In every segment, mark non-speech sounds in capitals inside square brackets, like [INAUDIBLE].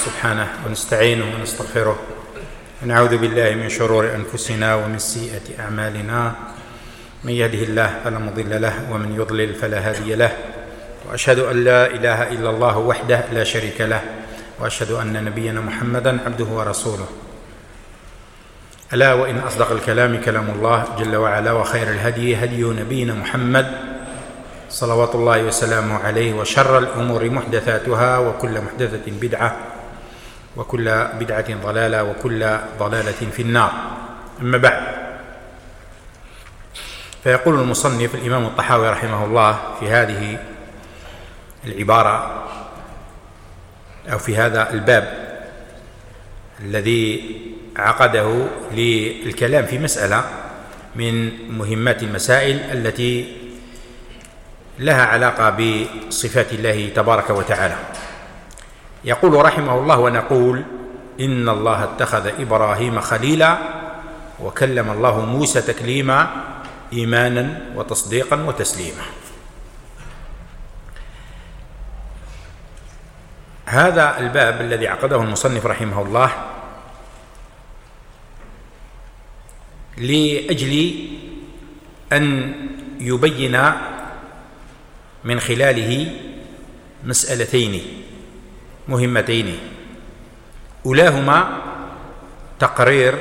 سبحانه ونستعينه ونستغفره ونعوذ بالله من شرور أنفسنا ومن سيئة أعمالنا. من يهده الله فلا مضل له ومن يضلل فلا هادي له. وأشهد أن لا إله إلا الله وحده لا شريك له. وأشهد أن نبينا محمدا عبده ورسوله. ألا وإن أصدق الكلام كلام الله جل وعلا وخير الهدي هدي نبينا محمد صلوات الله وسلامه عليه وشر الأمور محدثاتها وكل محدثة بدعة. وكل بدعة ضلالة وكل ضلالة في النار. أما بعد فيقول المصنف الإمام الطحاوي رحمه الله في هذه العبارة أو في هذا الباب الذي عقده للكلام في مسألة من مهمات المسائل التي لها علاقة بصفات الله تبارك وتعالى. يقول رحمه الله ونقول إن الله اتخذ إبراهيم خليلا وكلم الله موسى تكليما إيمانا وتصديقا وتسليما. هذا الباب الذي عقده المصنف رحمه الله لأجل أن يبين من خلاله مسألتين. مهمتين. أولاهما تقرير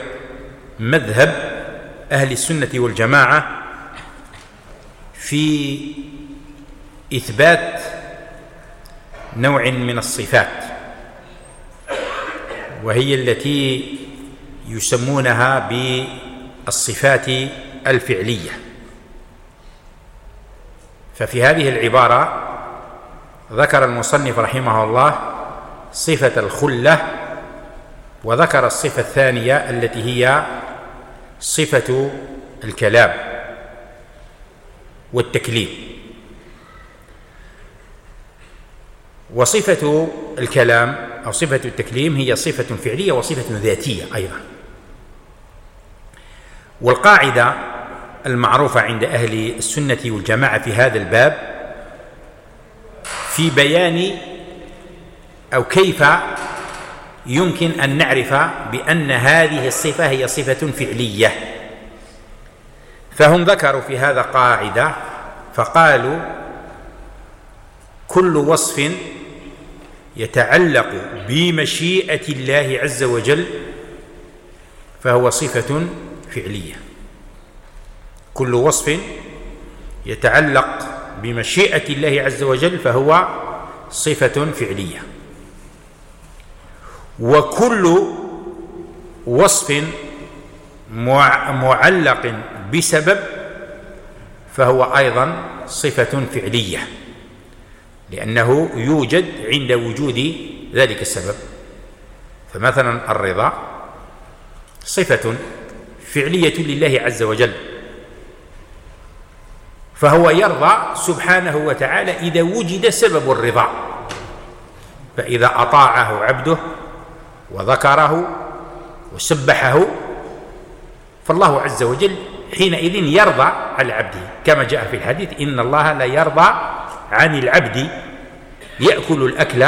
مذهب أهل السنة والجماعة في إثبات نوع من الصفات وهي التي يسمونها بالصفات الفعلية. ففي هذه العبارة ذكر المصنف رحمه الله صفة الخلة وذكر الصفة الثانية التي هي صفة الكلام والتكليم. وصفة الكلام أو صفة التكليم هي صفة فعلية وصفة ذاتية أيضا. والقاعدة المعروفة عند أهل السنة والجماعة في هذا الباب في بيان أو كيف يمكن أن نعرف بأن هذه الصفة هي صفة فعلية. فهم ذكروا في هذا قاعدة فقالوا كل وصف يتعلق بمشيئة الله عز وجل فهو صفة فعلية. كل وصف يتعلق بمشيئة الله عز وجل فهو صفة فعلية. وكل وصف معلق بسبب فهو أيضا صفة فعلية لأنه يوجد عند وجود ذلك السبب. فمثلا الرضا صفة فعلية لله عز وجل فهو يرضى سبحانه وتعالى إذا وجد سبب الرضا فإذا أطاعه عبده وذكره وسبحه فالله عز وجل حينئذ يرضى على عبده. كما جاء في الحديث إن الله لا يرضى عن العبد. يأكل الأكل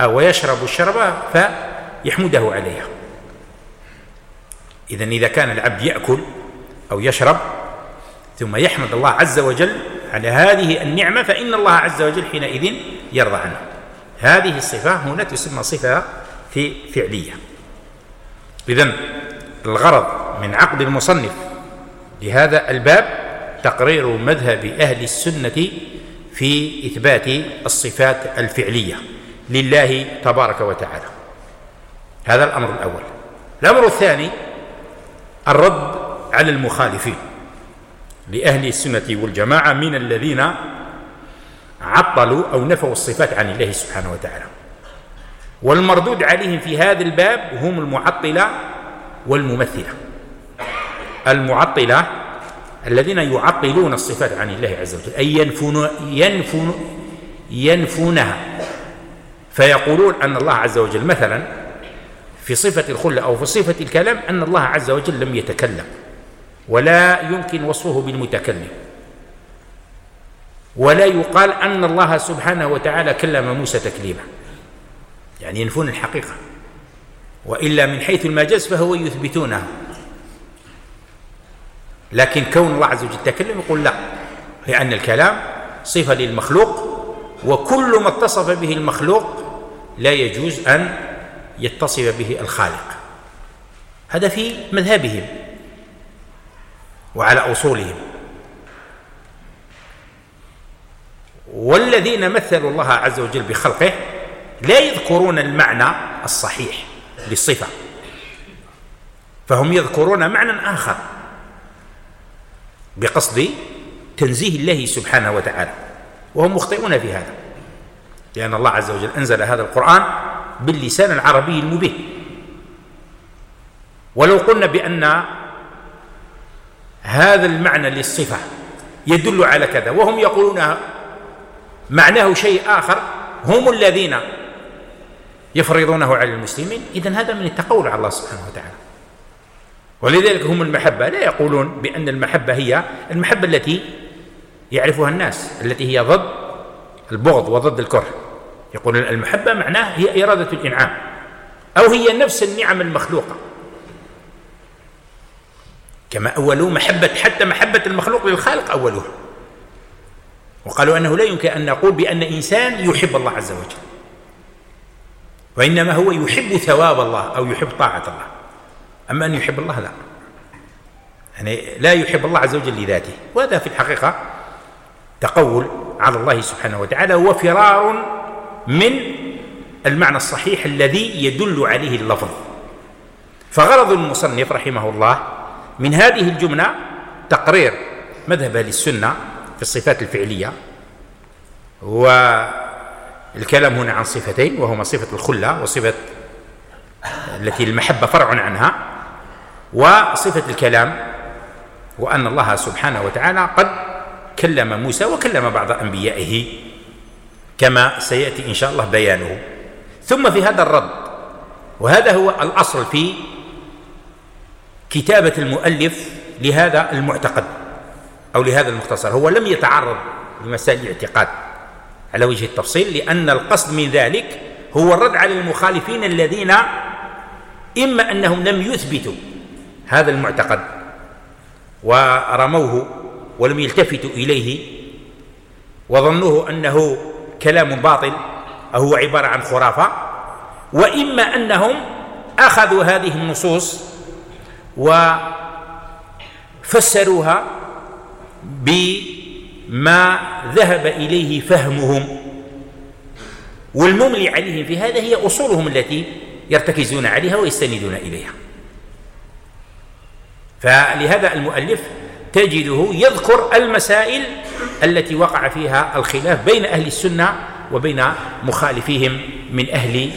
أو يشرب الشرب فيحمده عليها إذا إذا كان العبد يأكل أو يشرب ثم يحمد الله عز وجل على هذه النعمة فإن الله عز وجل حينئذ يرضى عنه. هذه الصفة هنا تسمى صفة في فعلية إذن الغرض من عقد المصنف لهذا الباب تقرير مذهب أهل السنة في إثبات الصفات الفعلية لله تبارك وتعالى. هذا الأمر الأول. الأمر الثاني الرد على المخالفين لأهل السنة والجماعة من الذين عطلوا أو نفوا الصفات عن الله سبحانه وتعالى. والمردود عليهم في هذا الباب هم المعطلة والممثلة. المعطلة الذين يعطلون الصفات عن الله عز وجل أي ينفون, ينفون, ينفونها. فيقولون أن الله عز وجل مثلا في صفة الخلة أو في صفة الكلام أن الله عز وجل لم يتكلم ولا يمكن وصفه بالمتكلم. ولا يقال أن الله سبحانه وتعالى كلم موسى تكليما. يعني ينفون الحقيقة. وإلا من حيث المجاز فهو يثبتونه. لكن كون الله عز وجل تكلم يقول لا لأن الكلام صفة للمخلوق وكل ما اتصف به المخلوق لا يجوز أن يتصف به الخالق. هذا في مذهبهم وعلى أصولهم. والذين مثلوا الله عز وجل بخلقه لا يذكرون المعنى الصحيح للصفة فهم يذكرون معنى آخر بقصد تنزيه الله سبحانه وتعالى وهم مخطئون في هذا لأن الله عز وجل أنزل هذا القرآن باللسان العربي المبين. ولو قلنا بأن هذا المعنى للصفة يدل على كذا وهم يقولون معناه شيء آخر هم الذين يفرضونه على المسلمين. إذا هذا من التقول على الله سبحانه وتعالى. ولذلك هم المحبة. لا يقولون بأن المحبة هي المحبة التي يعرفها الناس التي هي ضد البغض وضد الكره. يقول المحبة معناه هي إرادة الإنعام أو هي نفس النعم المخلوقة. كما أولوا محبة حتى محبة المخلوق للخالق أولوها. وقالوا أنه لا يمكن أن نقول بأن إنسان يحب الله عز وجل. وإنما هو يحب ثواب الله أو يحب طاعة الله. أما أن يحب الله لا. يعني لا يحب الله عز وجل لذاته. وهذا في الحقيقة تقول على الله سبحانه وتعالى وفرار من المعنى الصحيح الذي يدل عليه اللفظ. فغرض المصنف رحمه الله من هذه الجملة تقرير مذهب أهل السنة في الصفات الفعلية. والكلام هنا عن صفتين وهما صفة الخلة وصفة التي المحبة فرع عنها وصفة الكلام وأن الله سبحانه وتعالى قد كلم موسى وكلم بعض أنبيائه كما سيأتي إن شاء الله بيانه. ثم في هذا الرد وهذا هو الأصل في كتابة المؤلف لهذا المعتقد أو لهذا المختصر هو لم يتعرض لمسائل الاعتقاد. على وجه التفصيل لأن القصد من ذلك هو الرد على المخالفين الذين إما أنهم لم يثبتوا هذا المعتقد ورموه ولم يلتفتوا إليه وظنوه أنه كلام باطل أو هو عبارة عن خرافة وإما أنهم أخذوا هذه النصوص وفسروها بما ذهب إليه فهمهم والمملي عليهم في هذا هي أصولهم التي يرتكزون عليها ويستندون إليها. فلهذا المؤلف تجده يذكر المسائل التي وقع فيها الخلاف بين أهل السنة وبين مخالفيهم من أهل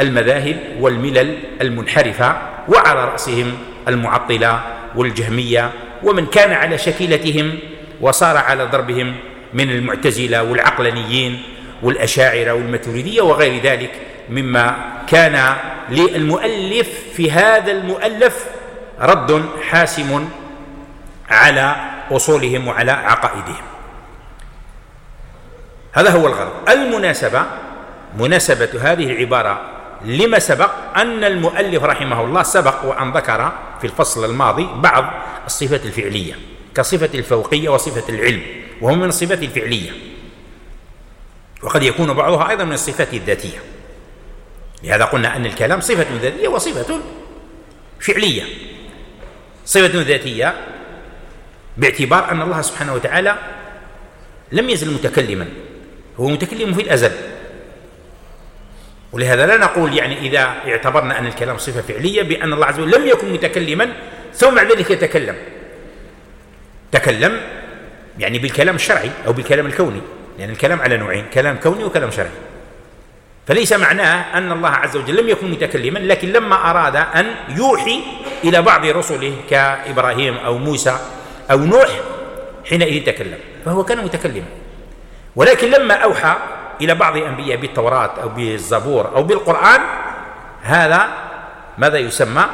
المذاهب والملل المنحرفة وعلى رأسهم المعطلة والجهمية ومن كان على شكلتهم وصار على ضربهم من المعتزلة والعقلانيين والأشاعرة والماتريدية وغير ذلك مما كان للمؤلف في هذا المؤلف رد حاسم على أصولهم وعلى عقائدهم. هذا هو الغرض. المناسبة مناسبة هذه العبارة لما سبق؟ أن المؤلف رحمه الله سبق وأن ذكر في الفصل الماضي بعض الصفات الفعلية. كصفة الفوقية وصفة العلم وهو من الصفات الفعلية. وقد يكون بعضها أيضا من الصفات الذاتية. لهذا قلنا أن الكلام صفة ذاتية وصفة فعلية. صفة ذاتية باعتبار أن الله سبحانه وتعالى لم يزل متكلما. هو متكلم في الأزل. ولهذا لا نقول يعني إذا اعتبرنا أن الكلام صفة فعلية بأن الله عز وجل لم يكن متكلما ثم بعد ذلك يتكلم. تكلم يعني بالكلام الشرعي أو بالكلام الكوني لأن يعني الكلام على نوعين كلام كوني وكلام شرعي. فليس معناه أن الله عز وجل لم يكن متكلما لكن لما أراد أن يوحي إلى بعض رسله كإبراهيم أو موسى أو نوح حينئذ تكلم فهو كان متكلما. ولكن لما أوحى إلى بعض الأنبياء بالتوراة أو بالزبور أو بالقرآن هذا ماذا يسمى؟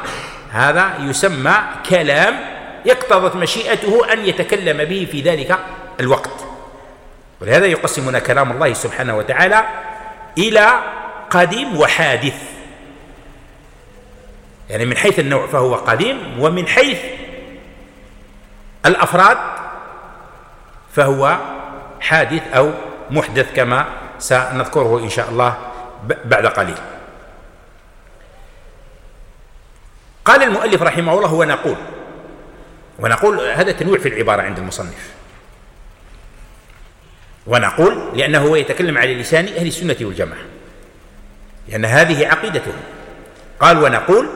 هذا يسمى كلام يقتضت مشيئته أن يتكلم به في ذلك الوقت. ولهذا يقسمنا كلام الله سبحانه وتعالى إلى قديم وحادث. يعني من حيث النوع فهو قديم ومن حيث الأفراد فهو حادث أو محدث كما سنذكره إن شاء الله بعد قليل. قال المؤلف رحمه الله ونقول ونقول هذا تنويع في العبارة عند المصنف. ونقول لأنه هو يتكلم على لسان أهل السنة والجماعة. لأن هذه عقيدته. قال ونقول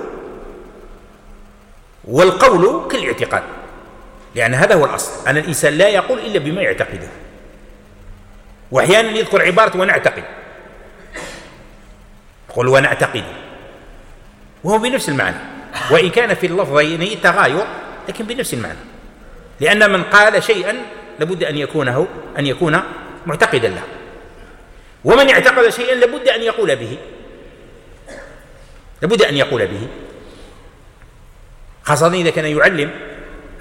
والقول كالإعتقاد. لأن هذا هو الأصل. أن الإنسان لا يقول إلا بما يعتقده. وأحيانا يذكر عبارة ونعتقد. يقول ونعتقد. وهو بنفس المعنى. وإن كان في اللفظين تغاير لكن بنفس المعنى. لأن من قال شيئا لابد أن يكونه أن يكون معتقدا له. ومن اعتقد شيئا لابد أن يقول به. لابد أن يقول به. خاصة إذا كان يعلم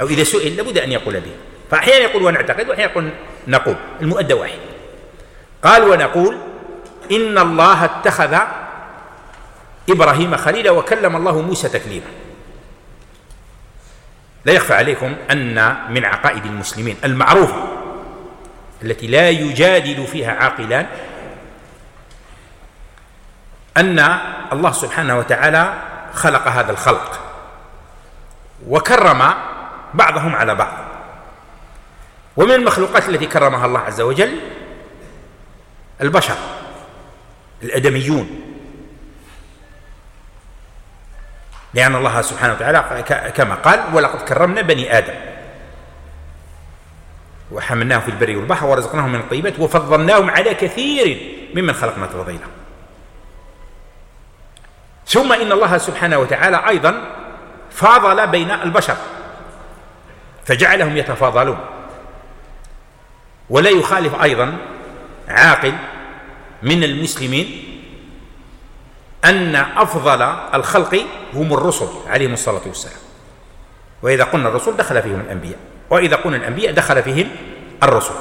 أو إذا سئل لابد أن يقول به. فأحيانا يقول ونعتقد وأحيانا يقول نقول. المؤدى واحد. قال ونقول إن الله اتخذ إبراهيم خليلا وكلم الله موسى تكليما. لا يخفى عليكم أن من عقائد المسلمين المعروفة التي لا يجادل فيها عاقلان أن الله سبحانه وتعالى خلق هذا الخلق وكرم بعضهم على بعض. ومن المخلوقات التي كرمها الله عز وجل البشر الأدميون. لأن الله سبحانه وتعالى كما قال ولقد كرمنا بني آدم. وحملناهم في البر والبحر ورزقناهم من الطيبات وفضلناهم على كثير ممن خلقنا تفضيلا ثم إن الله سبحانه وتعالى أيضا فاضل بين البشر فجعلهم يتفاضلون. ولا يخالف أيضا عاقل من المسلمين أن أفضل الخلق هم الرسل عليهم الصلاة والسلام. وإذا قلنا الرسل دخل فيهم الأنبياء وإذا قلنا الأنبياء دخل فيهم الرسل.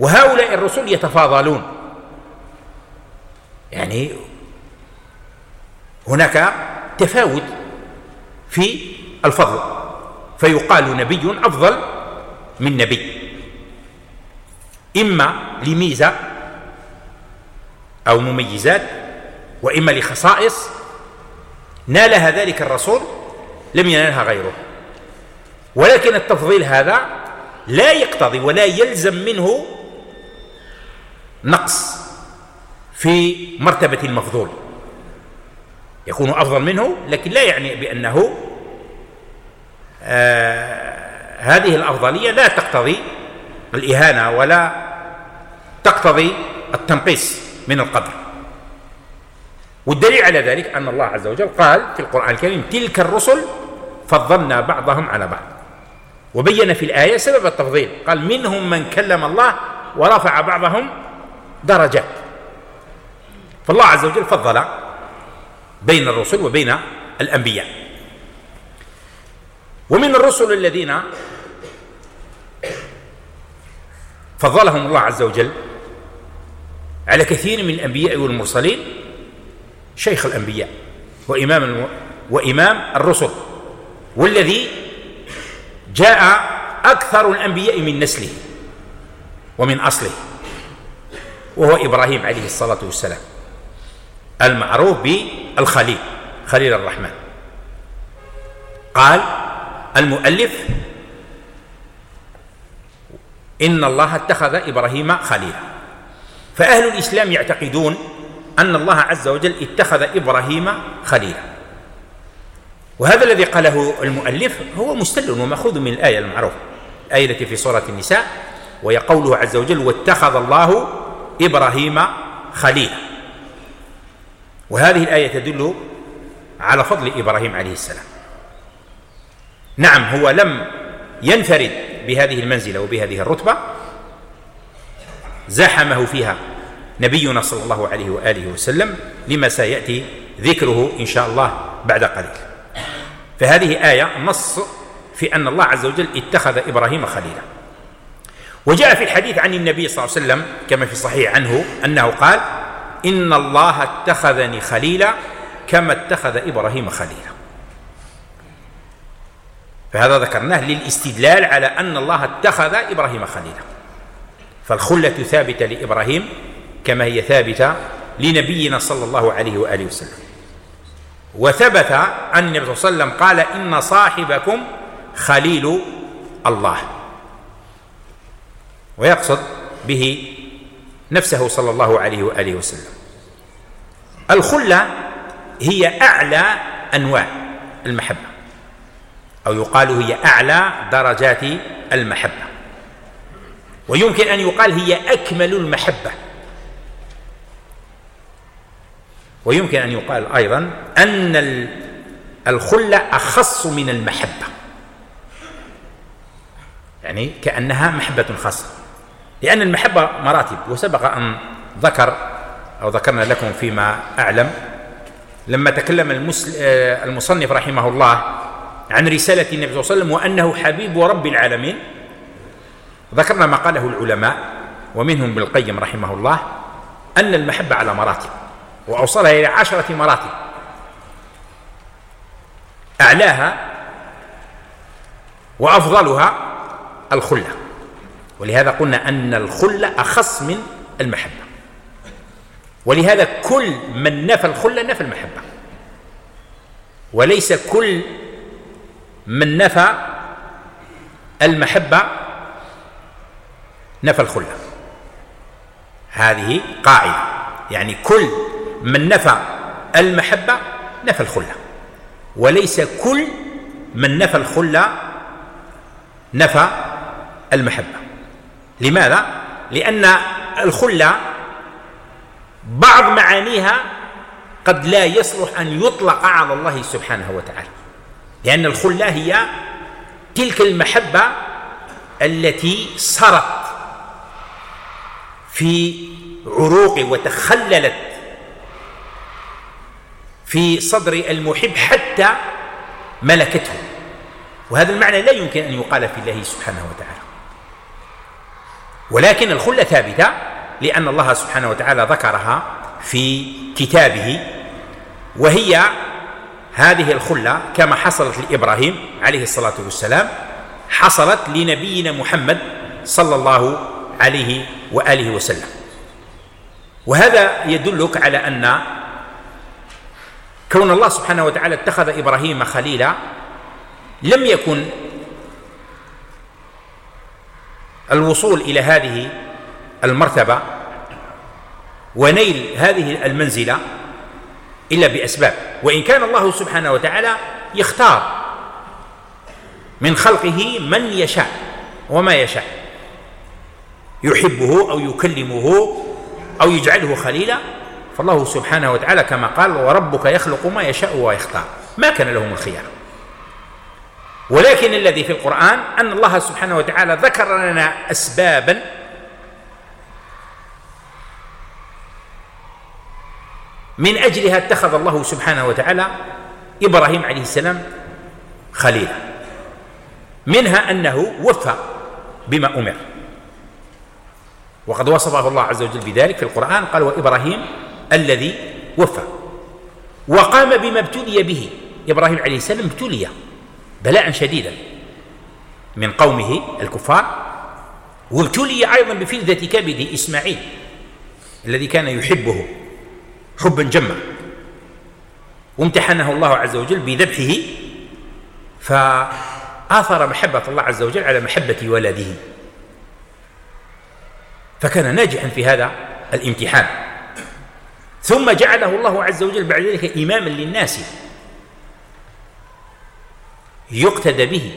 وهؤلاء الرسل يتفاضلون. يعني هناك تفاوت في الفضل. فيقال نبي أفضل من نبي. إما لميزة أو مميزات وإما لخصائص نالها ذلك الرسول لم ينالها غيره. ولكن التفضيل هذا لا يقتضي ولا يلزم منه نقص في مرتبة المفضول. يكون أفضل منه لكن لا يعني بأنه آه هذه الأفضلية لا تقتضي الإهانة ولا تقتضي التنقيص من القدر. والدليل على ذلك أن الله عز وجل قال في القرآن الكريم تلك الرسل فضلنا بعضهم على بعض. وبين في الآية سبب التفضيل. قال منهم من كلم الله ورفع بعضهم درجات. فالله عز وجل فضل بين الرسل وبين الأنبياء. ومن الرسل الذين فضلهم الله عز وجل على كثير من الأنبياء والمرسلين شيخ الأنبياء وإمام الم... وإمام الرسل والذي جاء أكثر الأنبياء من نسله ومن أصله وهو إبراهيم عليه الصلاة والسلام المعروف بالخليل خليل الرحمن. قال المؤلف إن الله اتخذ إبراهيم خليلا. فأهل الإسلام يعتقدون أن الله عز وجل اتخذ إبراهيم خليلا. وهذا الذي قاله المؤلف هو مستل ومأخوذ من الآية المعروفة الآية التي في سورة النساء وهي قوله عز وجل واتخذ الله إبراهيم خليلا وهذه الآية تدل على فضل إبراهيم عليه السلام. نعم هو لم ينفرد بهذه المنزلة وبهذه الرتبة زاحمه فيها نبينا صلى الله عليه وآله وسلم لما سيأتي ذكره إن شاء الله بعد قليل. فهذه آية نص في أن الله عز وجل اتخذ إبراهيم خليلا. وجاء في الحديث عن النبي صلى الله عليه وسلم كما في الصحيح عنه أنه قال إن الله اتخذني خليلا كما اتخذ إبراهيم خليلا. فهذا ذكرناه للاستدلال على أن الله اتخذ إبراهيم خليلا. فالخلة ثابتة لإبراهيم كما هي ثابتة لنبينا صلى الله عليه وآله وسلم. وثبت عن النبي صلى الله عليه وسلم قال إن صاحبكم خليل الله. ويقصد به نفسه صلى الله عليه وآله وسلم. الخلة هي أعلى أنواع المحبة أو يقال هي أعلى درجات المحبة. ويمكن أن يقال هي أكمل المحبة. ويمكن أن يقال أيضا أن الخلة أخص من المحبة. يعني كأنها محبة خاصة. لأن المحبة مراتب وسبق أن ذكر أو ذكرنا لكم فيما أعلم لما تكلم المصنف رحمه الله عن رسالة النبي صلى الله عليه وسلم وأنه حبيب رب العالمين ذكرنا ما قاله العلماء ومنهم بالقيم رحمه الله أن المحبة على مراتب. وأوصلها إلى عشرة مراتب. أعلاها وأفضلها الخلة. ولهذا قلنا أن الخلة أخص من المحبة. ولهذا كل من نفى الخلة نفى المحبة. وليس كل من نفى المحبة نفى الخلة. هذه قاعدة. يعني كل من نفى المحبة نفى الخلة. وليس كل من نفى الخلة نفى المحبة. لماذا؟ لأن الخلة بعض معانيها قد لا يصلح أن يطلق على الله سبحانه وتعالى. لأن الخلة هي تلك المحبة التي سرت في عروق وتخللت في صدر المحب حتى ملكته. وهذا المعنى لا يمكن أن يقال في الله سبحانه وتعالى. ولكن الخلة ثابتة لأن الله سبحانه وتعالى ذكرها في كتابه. وهي هذه الخلة كما حصلت لإبراهيم عليه الصلاة والسلام حصلت لنبينا محمد صلى الله عليه وآله وسلم. وهذا يدلك على أن كون الله سبحانه وتعالى اتخذ إبراهيم خليلا لم يكن الوصول إلى هذه المرتبة ونيل هذه المنزلة إلا بأسباب. وإن كان الله سبحانه وتعالى يختار من خلقه من يشاء وما يشاء يحبه أو يكلمه أو يجعله خليلا فالله سبحانه وتعالى كما قال وربك يخلق ما يشاء ويختار. ما كان لهم الخيار. ولكن الذي في القرآن أن الله سبحانه وتعالى ذكر لنا أسبابا من أجلها اتخذ الله سبحانه وتعالى إبراهيم عليه السلام خليلا. منها أنه وفى بما أمر. وقد وصفه الله عز وجل بذلك في القرآن. قال وإبراهيم الذي وفى. وقام بما ابتلي به إبراهيم عليه السلام ابتلي بلاء شديدا من قومه الكفار وابتلي أيضا بفلذة كبد إسماعيل الذي كان يحبه حبا جما. وامتحنه الله عز وجل بذبحه فآثر محبة الله عز وجل على محبة ولده فكان ناجحا في هذا الامتحان. ثم جعله الله عز وجل بعد ذلك إماما للناس يقتدى به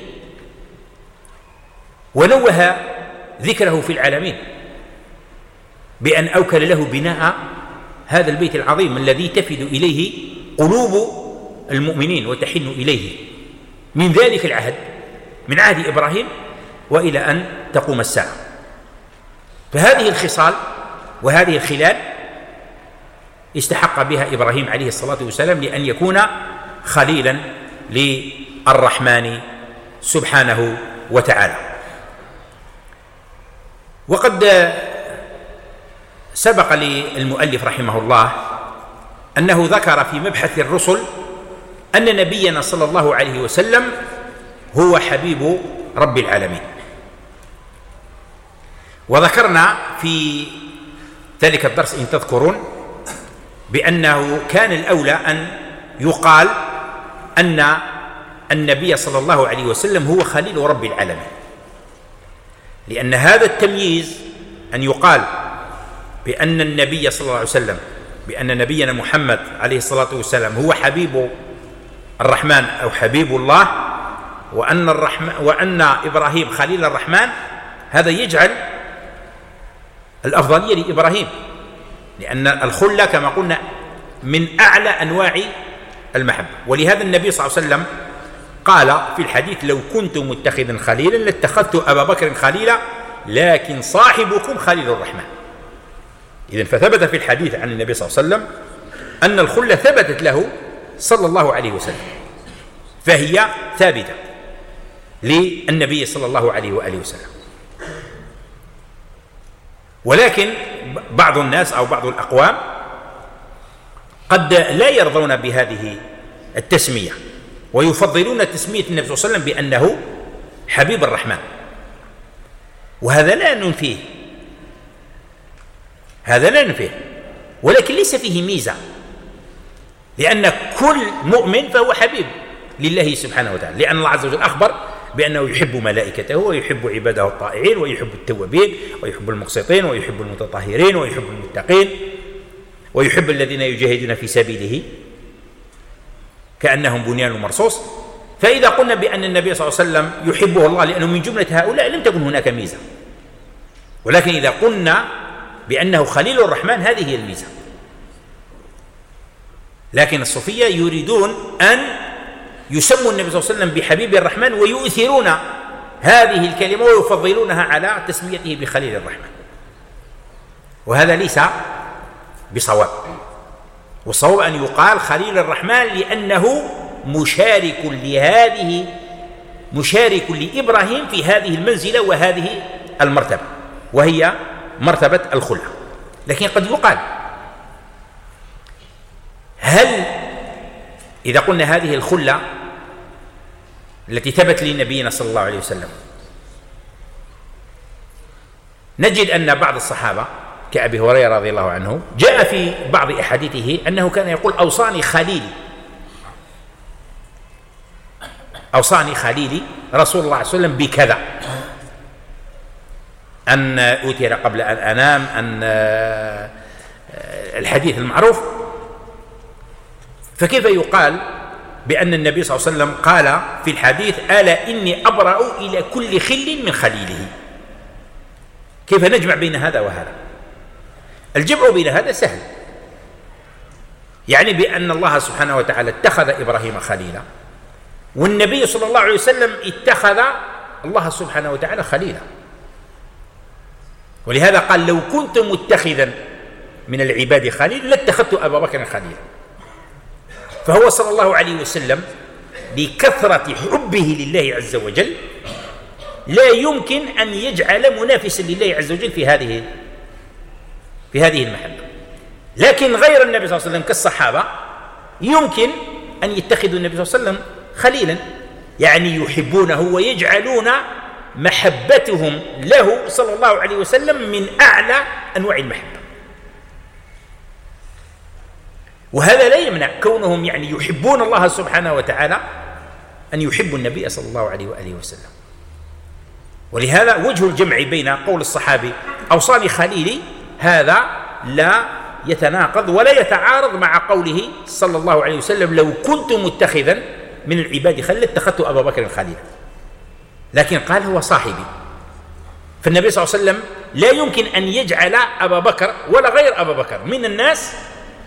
ونوه ذكره في العالمين بأن أوكل له بناء هذا البيت العظيم الذي تفد إليه قلوب المؤمنين وتحن إليه. من ذلك العهد من عهد إبراهيم وإلى أن تقوم الساعة. فهذه الخصال وهذه الخلال استحق بها إبراهيم عليه الصلاة والسلام لأن يكون خليلا للرحمن سبحانه وتعالى. وقد سبق للمؤلف رحمه الله أنه ذكر في مبحث الرسل أن نبينا صلى الله عليه وسلم هو حبيب رب العالمين. وذكرنا في ذلك الدرس إن تذكرون بأنه كان الأولى أن يقال أن النبي صلى الله عليه وسلم هو خليل رب العالمين. لأن هذا التمييز أن يقال بأن النبي صلى الله عليه وسلم بأن نبينا محمد عليه الصلاة والسلام هو حبيب الرحمن أو حبيب الله وأن الرحمن وأن إبراهيم خليل الرحمن هذا يجعل الأفضلية لإبراهيم. لأن الخلة كما قلنا من أعلى أنواع المحبة. ولهذا النبي صلى الله عليه وسلم قال في الحديث لو كنت متخذا خليلا لاتخذت أبا بكر خليلا لكن صاحبكم خليل الرحمن. اذا فثبت في الحديث عن النبي صلى الله عليه وسلم أن الخلة ثبتت له صلى الله عليه وسلم فهي ثابتة للنبي صلى الله عليه وآله وسلم. ولكن بعض الناس أو بعض الأقوام قد لا يرضون بهذه التسمية ويفضلون تسمية النبي صلى الله عليه وسلم بأنه حبيب الرحمن. وهذا لا ننفيه. هذا لا ننفيه. ولكن ليس فيه ميزة. لأن كل مؤمن فهو حبيب لله سبحانه وتعالى. لأن الله عز وجل أخبر بأنه يحب ملائكته ويحب عباده الطائعين ويحب التوابين ويحب المقسطين ويحب المتطهرين ويحب المتقين ويحب الذين يجاهدون في سبيله كأنهم بنيان مرصوص. فإذا قلنا بأن النبي صلى الله عليه وسلم يحبه الله لأنه من جملة هؤلاء لم تكن هناك ميزة. ولكن إذا قلنا بأنه خليل الرحمن هذه هي الميزة. لكن الصوفية يريدون أن يسموا النبي صلى الله عليه وسلم بحبيب الرحمن ويؤثرون. هذه الكلمة ويفضلونها على تسميته بخليل الرحمن. وهذا ليس بصواب. والصواب أن يقال خليل الرحمن لأنه مشارك لهذه مشارك لإبراهيم في هذه المنزلة وهذه المرتبة وهي مرتبة الخلة لكن قد يقال هل إذا قلنا هذه الخلة التي ثبت لنبينا صلى الله عليه وسلم. نجد أن بعض الصحابة كأبي هريرة رضي الله عنه جاء في بعض أحاديثه أنه كان يقول أوصاني خليلي. أوصاني خليلي رسول الله صلى الله عليه وسلم بكذا. أن أوتر قبل أن أنام أن آه، الحديث المعروف. فكيف يقال بأن النبي صلى الله عليه وسلم قال في الحديث ألا إني أبرأ إلى كل خل من خليله. كيف نجمع بين هذا وهذا؟ الجمع بين هذا سهل. يعني بأن الله سبحانه وتعالى اتخذ إبراهيم خليلا والنبي صلى الله عليه وسلم اتخذ الله سبحانه وتعالى خليلا. ولهذا قال لو كنت متخذا من العباد خليل لاتخذت أبا بكر خليلا. فهو صلى الله عليه وسلم لكثرة حبه لله عز وجل لا يمكن أن يجعل منافسا لله عز وجل في هذه في هذه المحبة لكن غير النبي صلى الله عليه وسلم كالصحابة يمكن أن يتخذوا النبي صلى الله عليه وسلم خليلا يعني يحبونه ويجعلون محبتهم له صلى الله عليه وسلم من أعلى أنواع المحبة. وهذا لا يمنع كونهم يعني يحبون الله سبحانه وتعالى أن يحبوا النبي صلى الله عليه وآله وسلم. ولهذا وجه الجمع بين قول الصحابي أوصاني خليلي هذا لا يتناقض ولا يتعارض مع قوله صلى الله عليه وسلم لو كنت متخذا من العباد خليلا اتخذت أبا بكر خليلا. لكن قال هو صاحبي. فالنبي صلى الله عليه وسلم لا يمكن أن يجعل أبا بكر ولا غير أبا بكر من الناس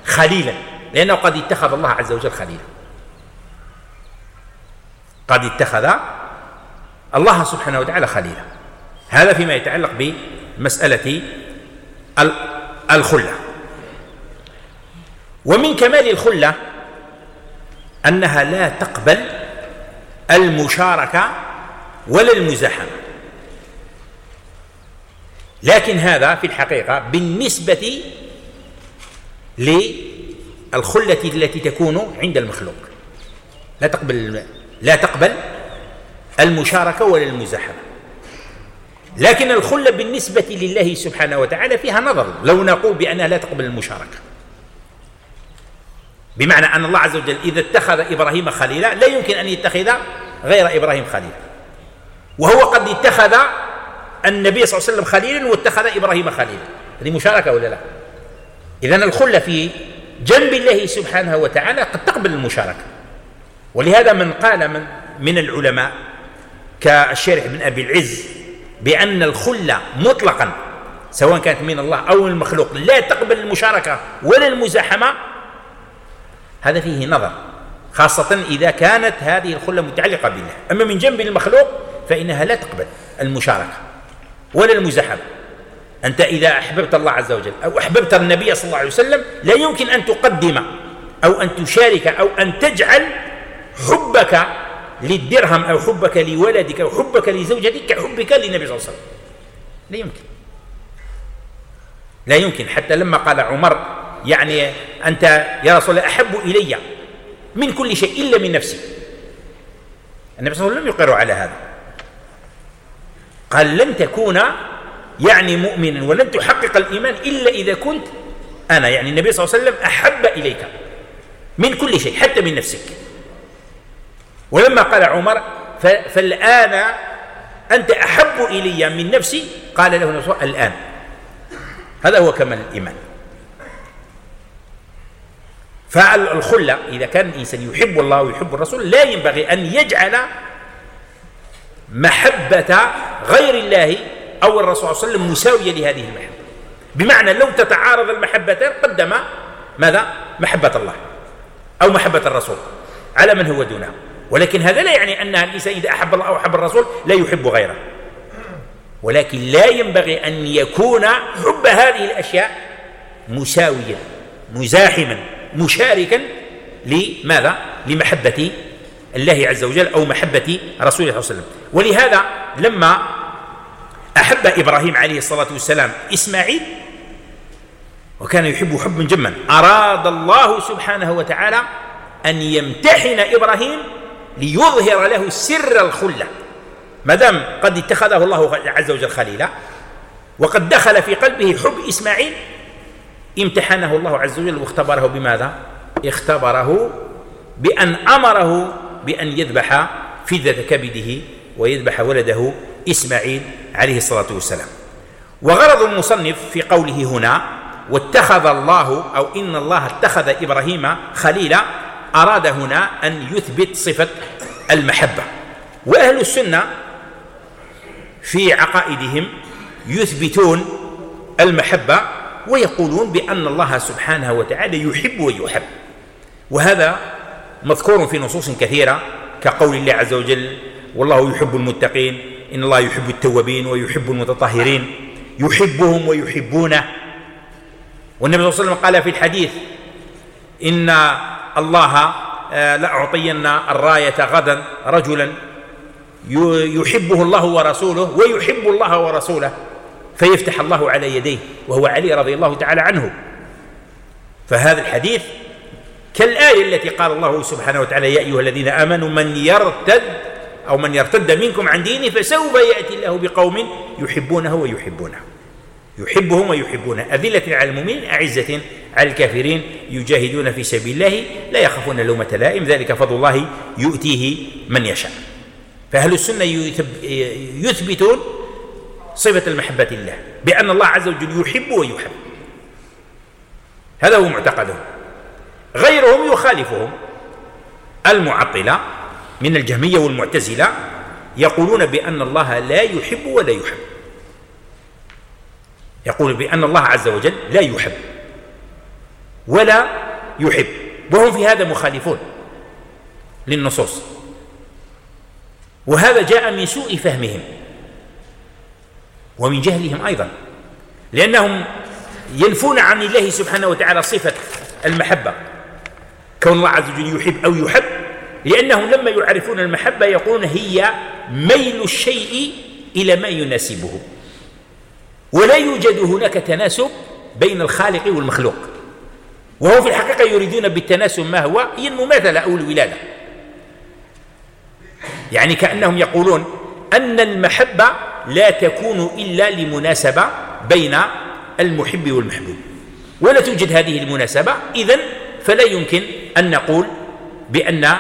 خليلا. لأنه قد اتخذ الله عز وجل خليلا. قد اتخذ الله سبحانه وتعالى خليلا. هذا فيما يتعلق مسألة الخلة. ومن كمال الخلة أنها لا تقبل المشاركة ولا المزاحمة. لكن هذا في الحقيقة بالنسبة للخلة التي تكون عند المخلوق. لا تقبل لا تقبل المشاركة ولا المزاحمة. لكن الخلة بالنسبة لله سبحانه وتعالى فيها نظر. لو نقول بأنها لا تقبل المشاركة. بمعنى أن الله عز وجل إذا اتخذ إبراهيم خليلا لا يمكن أن يتخذ غير إبراهيم خليلا. وهو قد اتخذ النبي صلى الله عليه وسلم خليلا واتخذ إبراهيم خليلا. هذه مشاركة ولا لا؟ إذن الخلة في جنب الله سبحانه وتعالى قد تقبل المشاركة. ولهذا من قال من, من العلماء كالشارح بن أبي العز بأن الخلة مطلقا سواء كانت من الله أو من المخلوق لا تقبل المشاركة ولا المزاحمة هذا فيه نظر خاصة إذا كانت هذه الخلة متعلقة بالله. أما من جنب المخلوق فإنها لا تقبل المشاركة ولا المزاحمة. أنت إذا أحببت الله عز وجل أو أحببت النبي صلى الله عليه وسلم لا يمكن أن تقدم أو أن تشارك أو أن تجعل حبك للدرهم أو حبك لولدك أو حبك لزوجتك كحبك للنبي صلى الله عليه وسلم. لا يمكن. لا يمكن. حتى لما قال عمر يعني أنت يا رسول الله أحب إلي من كل شيء إلا من نفسي. النبي صلى الله عليه وسلم يقر على هذا. قال لن تكون يعني مؤمنا ولن تحقق الإيمان إلا إذا كنت أنا يعني النبي صلى الله عليه وسلم أحب إليك من كل شيء حتى من نفسك. ولما قال عمر فالآن أنت أحب إلي من نفسي؟ قال له النبي الآن. هذا هو كمال الإيمان. فالخلة إذا كان الإنسان يحب الله ويحب الرسول لا ينبغي أن يجعل محبة غير الله أو الرسول صلى الله عليه وسلم مساوية لهذه المحبة بمعنى لو تتعارض المحبتان قدم ماذا؟ محبة الله أو محبة الرسول على من هو دونه ولكن هذا لا يعني أن الإنسان إذا أحب الله أو أحب الرسول لا يحب غيره ولكن لا ينبغي أن يكون حب هذه الأشياء مساويا مزاحما مشاركا لماذا؟ لمحبة الله عز وجل أو محبة رسوله صلى الله عليه وسلم ولهذا لما أحب إبراهيم عليه الصلاة والسلام إسماعيل وكان يحب حبا جما. أراد الله سبحانه وتعالى أن يمتحن إبراهيم ليظهر له سر الخلة. ما دام قد اتخذه الله عز وجل خليلا وقد دخل في قلبه حب إسماعيل امتحنه الله عز وجل واختبره بماذا؟ اختبره بأن أمره بأن يذبح فدة كبده ويذبح ولده إسماعيل عليه الصلاة والسلام. وغرض المصنف في قوله هنا واتخذ الله أو إن الله اتخذ إبراهيم خليلا أراد هنا أن يثبت صفة المحبة. وأهل السنة في عقائدهم يثبتون المحبة ويقولون بأن الله سبحانه وتعالى يحب ويحب. وهذا مذكور في نصوص كثيرة كقول الله عز وجل والله يحب المتقين إن الله يحب التوابين ويحب المتطهرين يحبهم ويحبونه. والنبي صلى الله عليه وسلم قال في الحديث إن الله آه، لأعطين الراية غدا رجلا يحبه الله ورسوله ويحب الله ورسوله فيفتح الله على يديه وهو علي رضي الله تعالى عنه. فهذا الحديث كالآية التي قال الله سبحانه وتعالى يا أيها الذين آمنوا من يرتد أو من يرتد منكم عن دينه فسوف يأتي الله بقوم يحبونه ويحبونه. يحبهم ويحبونه. أذلة على المؤمنين أعزة على الكافرين. يجاهدون في سبيل الله لا يخافون لومة لائم. ذلك فضل الله يؤتيه من يشاء. فأهل السنة يثبتون صفة المحبة لله بأن الله عز وجل يحب ويحب. هذا هو معتقدهم. غيرهم يخالفهم المعطلة من الجهمية والمعتزلة يقولون بأن الله لا يحب ولا يحب. يقول بأن الله عز وجل لا يحب ولا يحب. وهم في هذا مخالفون للنصوص. وهذا جاء من سوء فهمهم ومن جهلهم أيضا لأنهم ينفون عن الله سبحانه وتعالى صفة المحبة. كون الله عز وجل يحب أو يحب لأنهم لما يعرفون المحبة يقولون هي ميل الشيء إلى ما يناسبه. ولا يوجد هناك تناسب بين الخالق والمخلوق. وهو في الحقيقة يريدون بالتناسب ما هو؟ هي المماثلة أو الولادة. يعني كأنهم يقولون أن المحبة لا تكون إلا لمناسبة بين المحب والمحبوب. ولا توجد هذه المناسبة. إذن فلا يمكن أن نقول بأن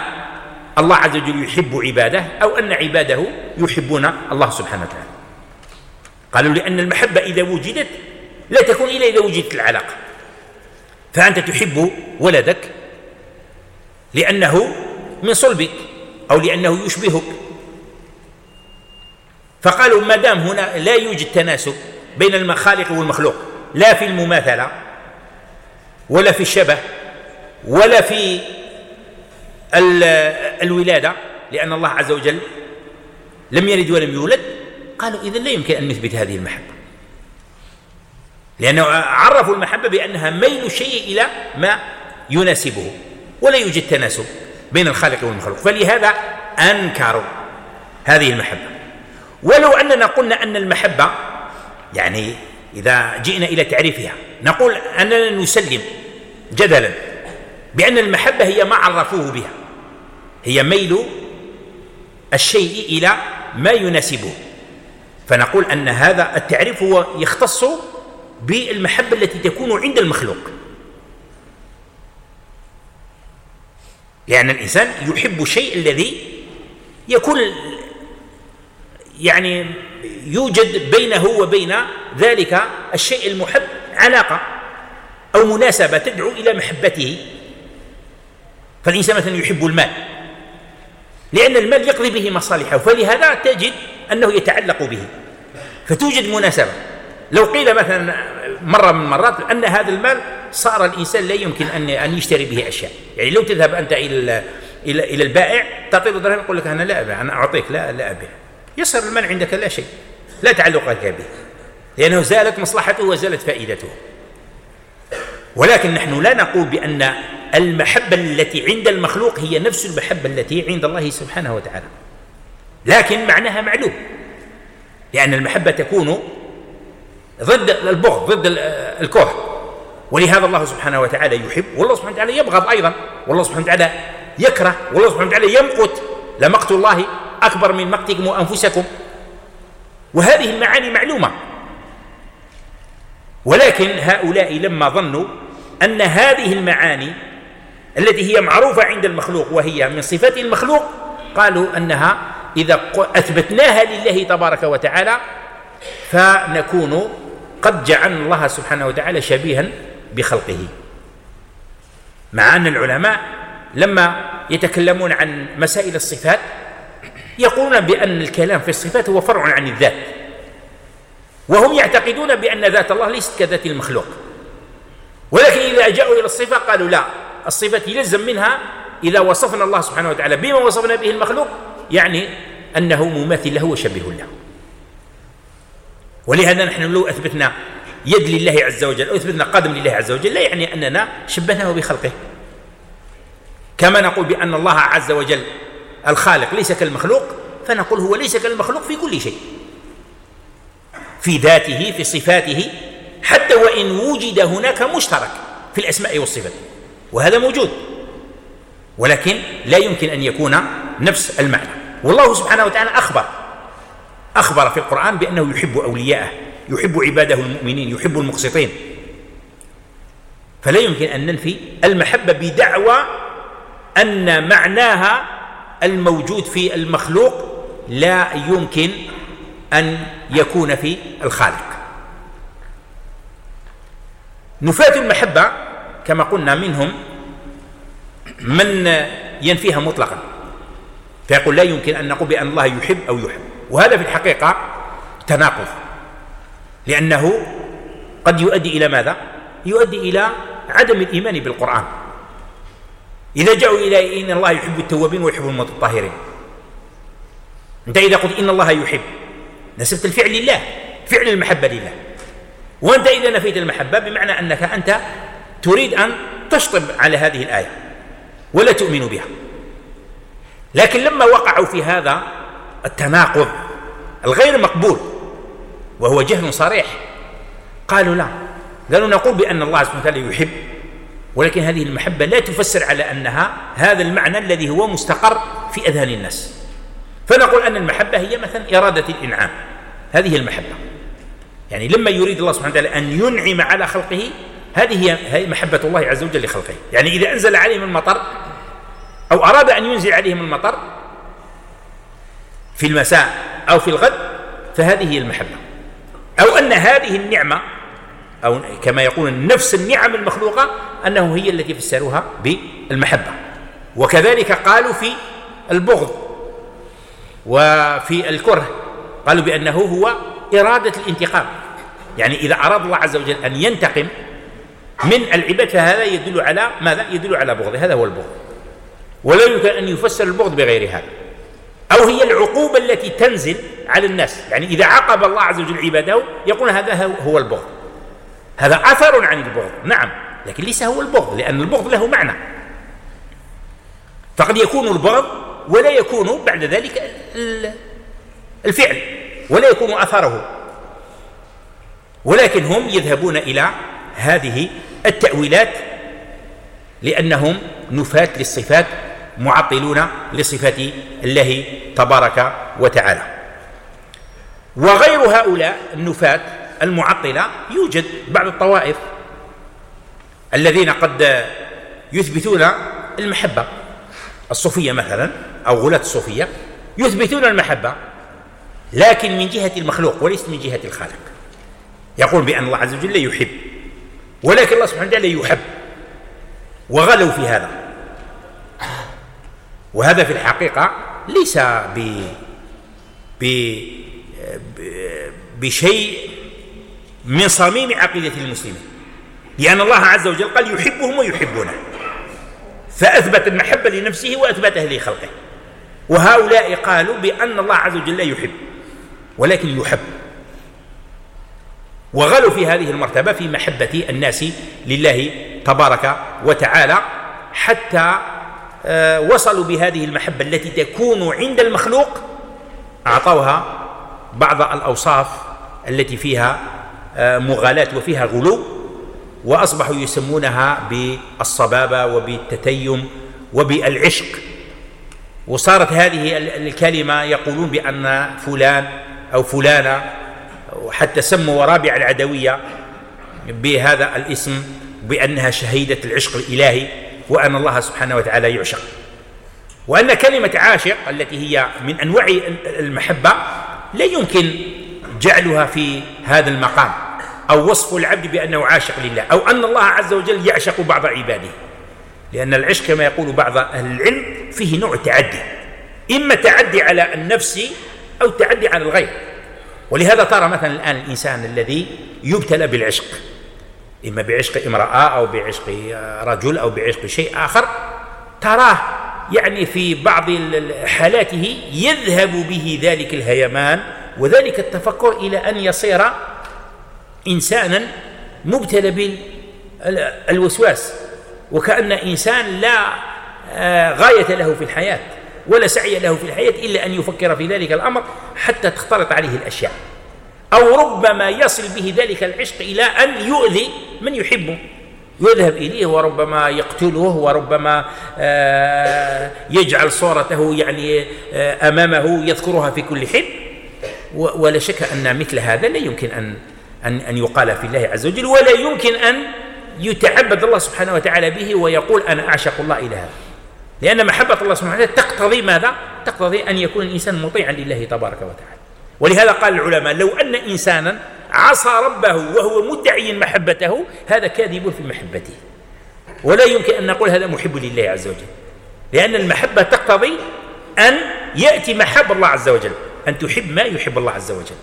الله عز وجل يحب عباده أو أن عباده يحبون الله سبحانه وتعالى. قالوا لأن المحبة إذا وجدت لا تكون إلا إذا وجدت العلاقة. فأنت تحب ولدك لأنه من صلبك أو لأنه يشبهك. فقالوا ما دام هنا لا يوجد تناسب بين المخالق والمخلوق لا في المماثلة ولا في الشبه ولا في الولادة لأن الله عز وجل لم يلد ولم يولد. قالوا إذا لا يمكن أن نثبت هذه المحبة. لأنه عرفوا المحبة بأنها ميل الشيء إلى ما يناسبه ولا يوجد تناسب بين الخالق والمخلوق فلهذا أنكروا هذه المحبة. ولو أننا قلنا أن المحبة يعني إذا جئنا إلى تعريفها نقول أننا نسلم جدلا بأن المحبة هي ما عرفوه بها. هي ميل الشيء إلى ما يناسبه. فنقول أن هذا التعريف هو يختص بالمحبة التي تكون عند المخلوق. لأن الإنسان يحب الشيء الذي يكون يعني يوجد بينه وبين ذلك الشيء المحب علاقة أو مناسبة تدعو إلى محبته. فالإنسان مثلا يحب المال. لأن المال يقضي به مصالحه فلهذا تجد أنه يتعلق به. فتوجد مناسبة. لو قيل مثلا مرة من المرات أن هذا المال صار الإنسان لا يمكن أن أن يشتري به أشياء. يعني لو تذهب أنت إلى إلى إلى البائع تعطيه درهم يقول لك أنا لا أبيع أنا أعطيك لا لا أبيع. يصير المال عندك لا شيء لا تعلق لك به. لأنه زالت مصلحته وزالت فائدته. ولكن نحن لا نقول بأن المحبة التي عند المخلوق هي نفس المحبة التي عند الله سبحانه وتعالى. لكن معناها معلوم لأن المحبة تكون ضد البغض ضد الكره. ولهذا الله سبحانه وتعالى يحب والله سبحانه وتعالى يبغض أيضا. والله سبحانه وتعالى يكره والله سبحانه وتعالى يمقت. لمقت الله أكبر من مقتكم وأنفسكم وهذه المعاني معلومة. ولكن هؤلاء لما ظنوا أن هذه المعاني التي هي معروفة عند المخلوق وهي من صفات المخلوق. قالوا أنها إذا أثبتناها لله تبارك وتعالى فنكون قد جعلنا الله سبحانه وتعالى شبيها بخلقه. مع أن العلماء لما يتكلمون عن مسائل الصفات يقولون بأن الكلام في الصفات هو فرع عن الذات. وهم يعتقدون بأن ذات الله ليست كذات المخلوق. ولكن إذا جاءوا إلى الصفة قالوا لا الصفة يلزم منها إذا وصفنا الله سبحانه وتعالى بما وصفنا به المخلوق يعني أنه مماثل له وشبيه له. ولهذا نحن لو أثبتنا يد لله عز وجل أو أثبتنا قدم لله عز وجل لا يعني أننا شبهناه بخلقه. كما نقول بأن الله عز وجل الخالق ليس كالمخلوق فنقول هو ليس كالمخلوق في كل شيء. في ذاته في صفاته حتى وإن وجد هناك مشترك في الأسماء والصفات. وهذا موجود. ولكن لا يمكن أن يكون نفس المعنى. والله سبحانه وتعالى أخبر أخبر في القرآن بأنه يحب أولياءه يحب عباده المؤمنين يحب المقسطين. فلا يمكن أن ننفي المحبة بدعوى أن معناها الموجود في المخلوق لا يمكن أن يكون في الخالق. نفاة المحبة كما قلنا منهم من ينفيها مطلقا. فيقول لا يمكن أن نقول بأن الله يحب أو يحب. وهذا في الحقيقة تناقض. لأنه قد يؤدي إلى ماذا؟ يؤدي إلى عدم الإيمان بالقرآن. إذا جاءوا إلى إن الله يحب التوابين ويحب المتطهرين. أنت إذا قلت إن الله يحب نسبت الفعل لله فعل المحبة لله. وأنت إذا نفيت المحبة بمعنى أنك أنت تريد أن تشطب على هذه الآية ولا تؤمن بها. لكن لما وقعوا في هذا التناقض الغير مقبول وهو جهل صريح قالوا لا قالوا نقول بأن الله سبحانه وتعالى يحب ولكن هذه المحبة لا تفسر على أنها هذا المعنى الذي هو مستقر في أذهان الناس. فنقول أن المحبة هي مثلا إرادة الإنعام هذه المحبة. يعني لما يريد الله سبحانه وتعالى أن ينعم على خلقه هذه هي محبة الله عز وجل لخلقه. يعني إذا أنزل عليهم المطر أو أراد أن ينزل عليهم المطر في المساء أو في الغد فهذه هي المحبة. أو أن هذه النعمة أو كما يقول نفس النعم المخلوقة أنه هي التي فسروها بالمحبة. وكذلك قالوا في البغض وفي الكره. قالوا بأنه هو إرادة الانتقام. يعني إذا أراد الله عز وجل أن ينتقم من العباد فهذا يدل على ماذا؟ يدل على بغض. هذا هو البغض. ولا يمكن أن يفسر البغض بغير هذا. أو هي العقوبة التي تنزل على الناس. يعني إذا عاقب الله عز وجل عباده يقول هذا هو البغض. هذا أثر عن البغض. نعم. لكن ليس هو البغض لأن البغض له معنى. فقد يكون البغض ولا يكون بعد ذلك الفعل ولا يكون أثره. ولكن هم يذهبون إلى هذه التأويلات لأنهم نفاة للصفات معطلون لصفات الله تبارك وتعالى. وغير هؤلاء النفاة المعطلة يوجد بعض الطوائف الذين قد يثبتون المحبة. الصوفية مثلا أو غلاة الصوفية يثبتون المحبة لكن من جهة المخلوق وليس من جهة الخالق. يقول بأن الله عز وجل يحب ولكن الله سبحانه وتعالى يحب. وغلوا في هذا. وهذا في الحقيقة ليس ب ب بشيء من صميم عقيدة المسلمين. لأن الله عز وجل قال يحبهم ويحبونه. فأثبت المحبة لنفسه وأثبتها لخلقه. وهؤلاء قالوا بأن الله عز وجل لا يحب ولكن يحب. وغلوا في هذه المرتبة في محبة الناس لله تبارك وتعالى حتى آه، وصلوا بهذه المحبة التي تكون عند المخلوق. أعطوها بعض الأوصاف التي فيها آه، مغالاة وفيها غلو وأصبحوا يسمونها بالصبابة وبالتتيم وبالعشق. وصارت هذه الكلمة يقولون بأن فلان أو فلانة وحتى سموا رابع العدوية بهذا الاسم بأنها شهيدة العشق الإلهي وأن الله سبحانه وتعالى يعشق. وأن كلمة عاشق التي هي من أنواع المحبة لا يمكن جعلها في هذا المقام أو وصف العبد بأنه عاشق لله أو أن الله عز وجل يعشق بعض عباده. لأن العشق كما يقول بعض أهل العلم فيه نوع تعدي إما تعدي على النفس أو تعدي على الغير. ولهذا ترى مثلا الآن الإنسان الذي يبتلى بالعشق إما بعشق امرأة أو بعشق رجل أو بعشق شيء آخر تراه يعني في بعض حالاته يذهب به ذلك الهيمان وذلك التفكر إلى أن يصير إنسانا مبتلى بالوسواس وكأن إنسان لا آه، غاية له في الحياة. ولا سعي له في الحياة إلا أن يفكر في ذلك الأمر حتى تختلط عليه الأشياء. أو ربما يصل به ذلك العشق إلى أن يؤذي من يحبه. يذهب إليه وربما يقتله وربما آه، يجعل صورته يعني آه، أمامه يذكرها في كل حين. ولا شك أن مثل هذا لا يمكن أن أن أن يقال في الله عز وجل ولا يمكن أن يتعبد الله سبحانه وتعالى به ويقول أنا أعشق الله إلى هذا لأن محبة الله سبحانه وتعالى تقتضي ماذا؟ تقتضي أن يكون الإنسان مطيعا لله تبارك وتعالى. ولهذا قال العلماء لو أن إنسانا عصى ربه وهو مدعي محبته هذا كاذب في محبته. ولا يمكن أن نقول هذا محب لله عز وجل. لأن المحبة تقتضي أن يأتي محب الله عز وجل. أن تحب ما يحب الله عز وجل.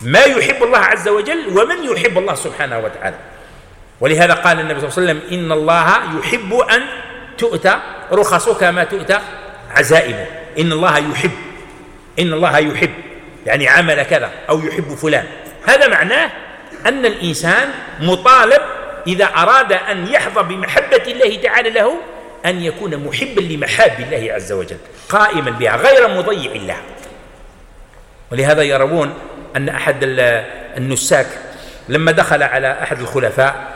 ما يحب الله عز وجل ومن يحب الله سبحانه وتعالى. ولهذا قال النبي صلى الله عليه وسلم إن الله يحب أن تؤتى رخصه كما تؤتى عزائمه إن الله يحب إن الله يحب. يعني عمل كذا أو يحب فلان. هذا معناه أن الإنسان مطالب إذا أراد أن يحظى بمحبة الله تعالى له أن يكون محبا لمحاب الله عز وجل قائما بها غير مضيع لها. ولهذا يرون أن أحد النساك لما دخل على أحد الخلفاء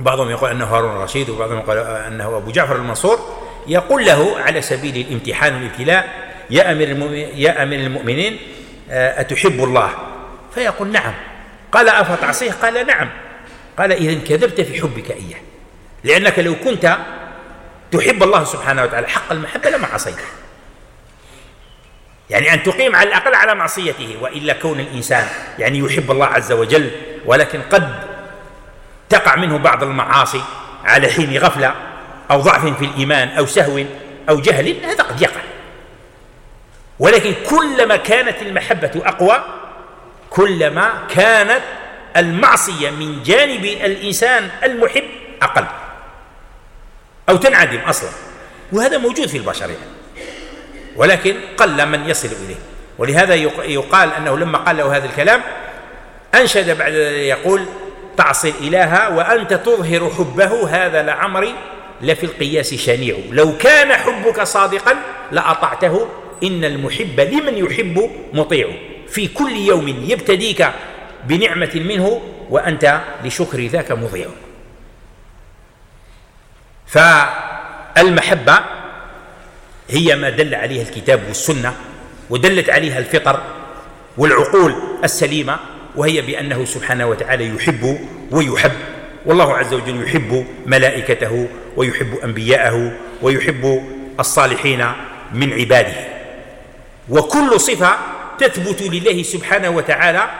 بعضهم يقول أنه هارون الرشيد وبعضهم يقول أنه أبو جعفر المنصور يقول له على سبيل الامتحان والابتلاء يا أمير يا أمير المؤمنين آه، أتحب الله؟ فيقول نعم. قال أفتعصيه؟ قال نعم. قال إذا كذبت في حبك إياه. لأنك لو كنت تحب الله سبحانه وتعالى حق المحبة لما عصيته. يعني أن تقيم على الأقل على معصيته وإلا كون الإنسان يعني يحب الله عز وجل ولكن قد تقع منه بعض المعاصي على حين غفلة أو ضعف في الإيمان أو سهو أو جهل هذا قد يقع. ولكن كلما كانت المحبة أقوى كلما كانت المعصية من جانب الإنسان المحب أقل أو تنعدم أصلا. وهذا موجود في البشر ولكن قل من يصل إليه. ولهذا يقال أنه لما قال له هذا الكلام أنشد بعد يقول تعصي الإله وأنت تظهر حبه هذا لعمري لفي القياس شنيع. لو كان حبك صادقا لأطعته إن المحب لمن يحب مطيع. في كل يوم يبتديك بنعمة منه وأنت لشكر ذاك مضيع. فالمحبة هي ما دل عليها الكتاب والسنة ودلت عليها الفطر والعقول السليمة وهي بأنه سبحانه وتعالى يحب ويحب والله عز وجل يحب ملائكته ويحب أنبياءه ويحب الصالحين من عباده. وكل صفة تثبت لله سبحانه وتعالى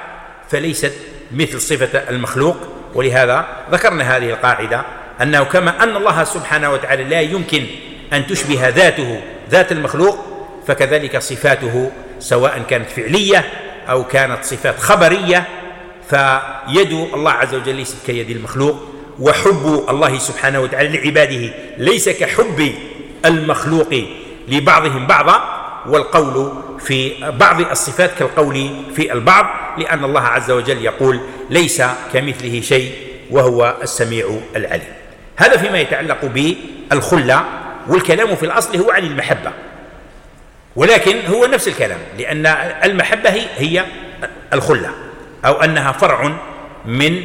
فليست مثل صفة المخلوق. ولهذا ذكرنا هذه القاعدة أنه كما أن الله سبحانه وتعالى لا يمكن أن تشبه ذاته ذات المخلوق فكذلك صفاته سواء كانت فعلية أو كانت صفات خبرية فيد الله عز وجل ليست كيد المخلوق وحب الله سبحانه وتعالى لعباده ليس كحب المخلوق لبعضهم بعضا والقول في بعض الصفات كالقول في البعض لأن الله عز وجل يقول ليس كمثله شيء وهو السميع العليم. هذا فيما يتعلق بالخلة والكلام في الأصل هو عن المحبة. ولكن هو نفس الكلام لأن المحبة هي الخلة أو أنها فرع من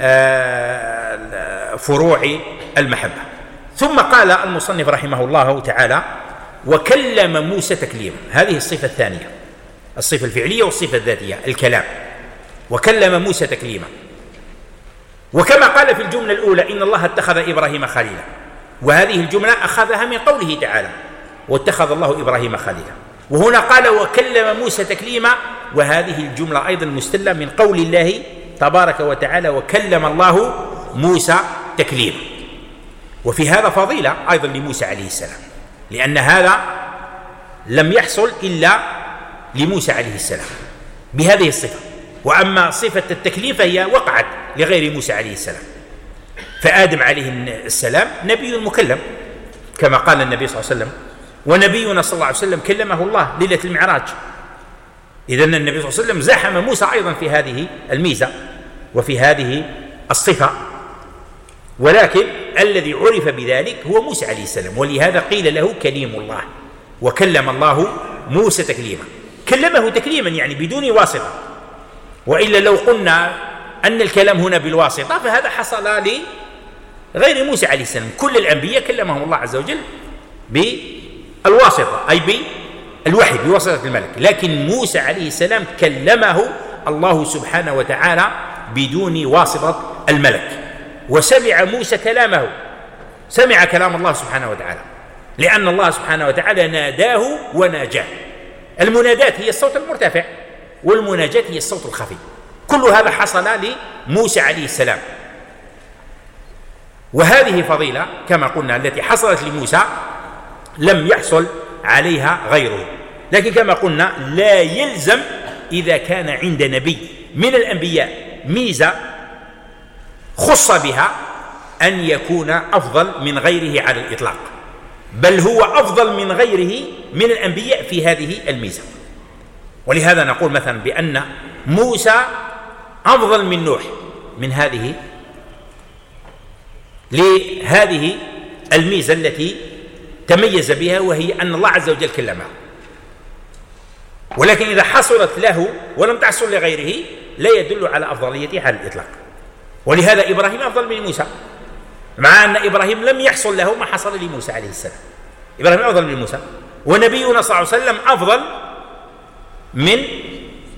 آه، فروع المحبة. ثم قال المصنف رحمه الله تعالى وكلم موسى تكليما. هذه الصفة الثانية الصفة الفعلية والصفة الذاتية الكلام. وكلم موسى تكليما. وكما قال في الجملة الأولى إن الله اتخذ إبراهيم خليلا. وهذه الجملة أخذها من قوله تعالى واتخذ الله إبراهيم خليلا. وهنا قال وكلم موسى تكليما وهذه الجملة أيضا مستلة من قول الله تبارك وتعالى وكلم الله موسى تكليما. وفي هذا فضيلة أيضا لموسى عليه السلام لأن هذا لم يحصل إلا لموسى عليه السلام بهذه الصفة. وأما صفة التكليف فهي وقعت لغير موسى عليه السلام. فآدم عليه السلام نبي مكلم كما قال النبي صلى الله عليه وسلم ونبينا صلى الله عليه وسلم كلمه الله ليلة المعراج. إذا النبي صلى الله عليه وسلم زحم موسى أيضا في هذه الميزة وفي هذه الصفة. ولكن الذي عرف بذلك هو موسى عليه السلام ولهذا قيل له كليم الله وكلم الله موسى تكليما. كلمه تكليما يعني بدون واسطة. وإلا لو قلنا أن الكلام هنا بالواسطة فهذا حصل لغير موسى عليه السلام. كل الأنبياء كلمهم الله عز وجل بالواسطة أي بالوحي بواسطة الملك. لكن موسى عليه السلام كلمه الله سبحانه وتعالى بدون واسطة الملك. وسمع موسى كلامه. سمع كلام الله سبحانه وتعالى. لأن الله سبحانه وتعالى ناداه وناجاه. المنادات هي الصوت المرتفع والمناجاة هي الصوت الخفي. كل هذا حصل لموسى عليه السلام. وهذه فضيلة كما قلنا التي حصلت لموسى لم يحصل عليها غيره. لكن كما قلنا لا يلزم إذا كان عند نبي من الأنبياء ميزة خص بها أن يكون أفضل من غيره على الإطلاق. بل هو أفضل من غيره من الأنبياء في هذه الميزة. ولهذا نقول مثلا بأن موسى أفضل من نوح من هذه لهذه الميزة التي تميز بها وهي أن الله عز وجل كلمه ولكن إذا حصلت له ولم تحصل لغيره لا يدل على أفضليته على الإطلاق. ولهذا إبراهيم أفضل من موسى مع أن إبراهيم لم يحصل له ما حصل لموسى عليه السلام. إبراهيم أفضل من موسى ونبينا صلى الله عليه وسلم أفضل من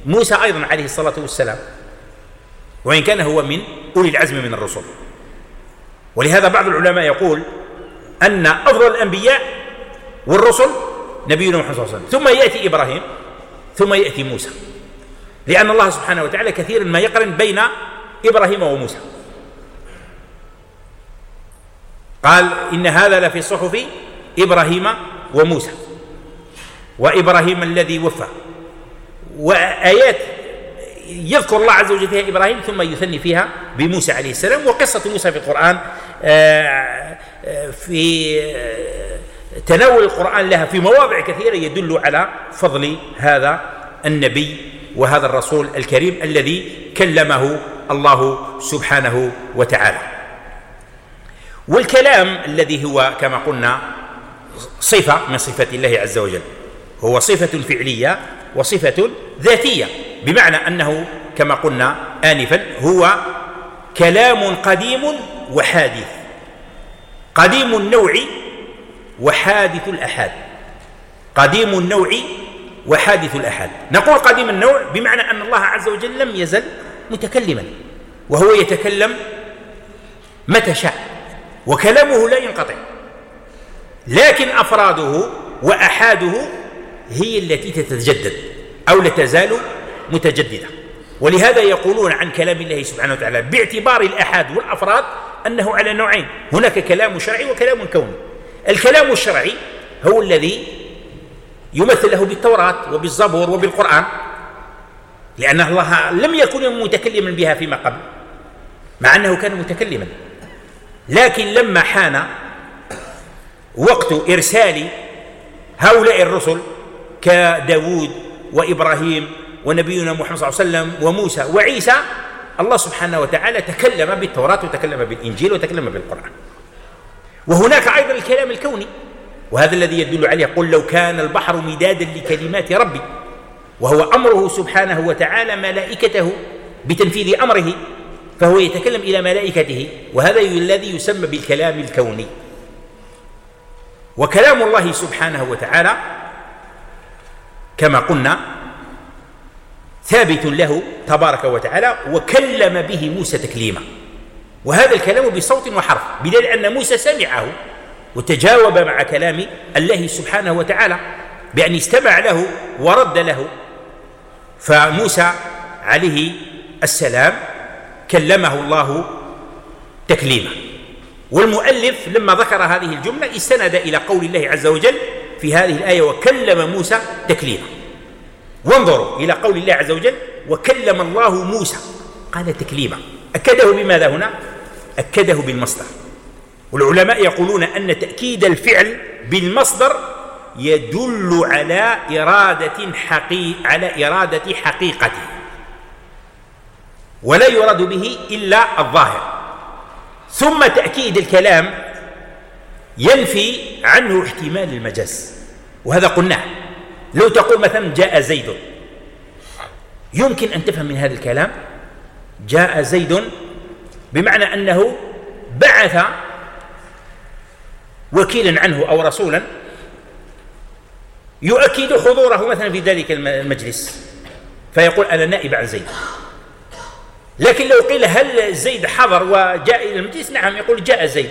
موسى أيضا عليه الصلاة والسلام. وإن كان هو من أولي العزم من الرسل. ولهذا بعض العلماء يقول أن أفضل الأنبياء والرسل نبينا محمد صلى الله عليه وسلم. ثم يأتي إبراهيم ثم يأتي موسى. لأن الله سبحانه وتعالى كثيرا ما يقرن بين إبراهيم وموسى. قال إن هذا لفي صحف إبراهيم وموسى. وإبراهيم الذي وفى. وآيات يذكر الله عز وجل فيها إبراهيم ثم يثني فيها بموسى عليه السلام. وقصة موسى في القرآن آه، في آه، تناول القرآن لها في مواضع كثيرة يدل على فضل هذا النبي وهذا الرسول الكريم الذي كلمه الله سبحانه وتعالى. والكلام الذي هو كما قلنا صفة من صفات الله عز وجل هو صفة فعلية وصفة ذاتية بمعنى أنه كما قلنا آنفا هو كلام قديم وحادث. قديم النوع وحادث الأحاد. قديم النوع وحادث الأحاد. نقول قديم النوع بمعنى أن الله عز وجل لم يزل متكلما وهو يتكلم متى شاء وكلامه لا ينقطع. لكن أفراده وأحاده هي التي تتجدد أو لا تزال متجددة. ولهذا يقولون عن كلام الله سبحانه وتعالى باعتبار الأحاد والأفراد أنه على نوعين. هناك كلام شرعي وكلام كوني. الكلام الشرعي هو الذي يمثل له بالتوراة وبالزبور وبالقرآن لأن الله لم يكن متكلما بها فيما قبل مع أنه كان متكلما. لكن لما حان وقت إرسال هؤلاء الرسل كداود وإبراهيم ونبينا محمد صلى الله عليه وسلم وموسى وعيسى الله سبحانه وتعالى تكلم بالتوراة وتكلم بالإنجيل وتكلم بالقرآن. وهناك أيضا الكلام الكوني وهذا الذي يدل عليه قل لو كان البحر مدادا لكلمات ربي وهو أمره سبحانه وتعالى ملائكته بتنفيذ أمره فهو يتكلم إلى ملائكته وهذا الذي يسمى بالكلام الكوني. وكلام الله سبحانه وتعالى كما قلنا ثابت له تبارك وتعالى وكلم به موسى تكليما. وهذا الكلام بصوت وحرف بدليل أن موسى سمعه وتجاوب مع كلام الله سبحانه وتعالى بأن استمع له ورد له. فموسى عليه السلام كلمه الله تكليما. والمؤلف لما ذكر هذه الجملة استند إلى قول الله عز وجل في هذه الآية وكلم موسى تكليما. وانظروا إلى قول الله عز وجل وكلم الله موسى. قال تكليما أكده بماذا هنا؟ أكده بالمصدر. والعلماء يقولون أن تأكيد الفعل بالمصدر يدل على إرادة حقي على إرادة حقيقته. ولا يراد به إلا الظاهر. ثم تأكيد الكلام ينفي عنه احتمال المجاز. وهذا قلناه. لو تقول مثلا جاء زيد. يمكن أن تفهم من هذا الكلام جاء زيد بمعنى أنه بعث وكيلا عنه أو رسولا يؤكد حضوره مثلا في ذلك المجلس. فيقول أنا نائب عن زيد. لكن لو قيل هل زيد حضر وجاء إلى المجلس؟ نعم يقول جاء زيد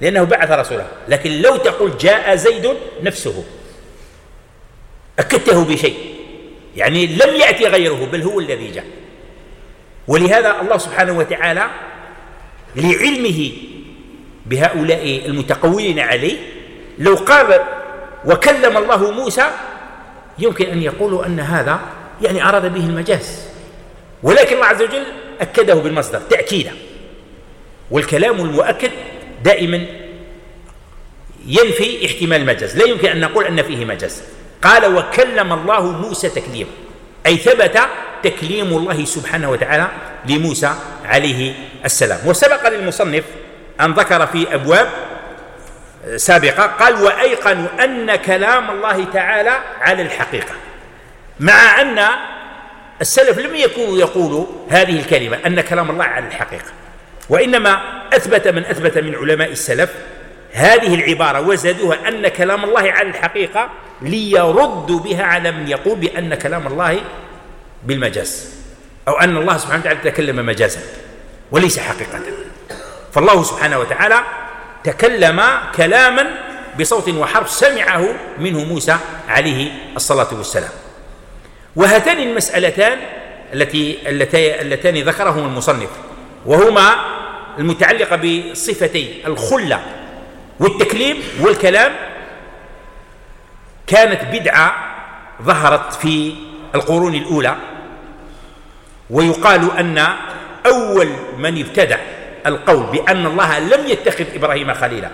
لأنه بعث رسوله. لكن لو تقول جاء زيد نفسه. أكدته بشيء. يعني لم يأتي غيره بل هو الذي جاء. ولهذا الله سبحانه وتعالى لعلمه بهؤلاء المتقولين عليه لو قال وكلم الله موسى يمكن أن يقولوا أن هذا يعني أراد به المجاز. ولكن الله عز وجل أكده بالمصدر تأكيدا. والكلام المؤكد دائما ينفي احتمال المجاز. لا يمكن أن نقول أن فيه مجاز. قال وكلم الله موسى تكليما أي ثبت تكليم الله سبحانه وتعالى لموسى عليه السلام. وسبق للمصنف أن ذكر في أبواب سابقة قال وأيقنوا أن كلام الله تعالى على الحقيقة مع أن السلف لم يكونوا يقولوا هذه الكلمة أن كلام الله على الحقيقة وإنما أثبت من أثبت من علماء السلف هذه العبارة وزادوها أن كلام الله على الحقيقة ليردوا بها على من يقول بأن كلام الله بالمجاز أو أن الله سبحانه وتعالى تكلم مجازا وليس حقيقة. فالله سبحانه وتعالى تكلم كلاما بصوت وحرف سمعه منه موسى عليه الصلاة والسلام. وهاتان المسألتان التي اللتان ذكرهما المصنف وهما المتعلقة بصفتي الخلة والتكليم والكلام كانت بدعة ظهرت في القرون الأولى ويقال أن أول من ابتدع القول بأن الله لم يتخذ إبراهيم خليلا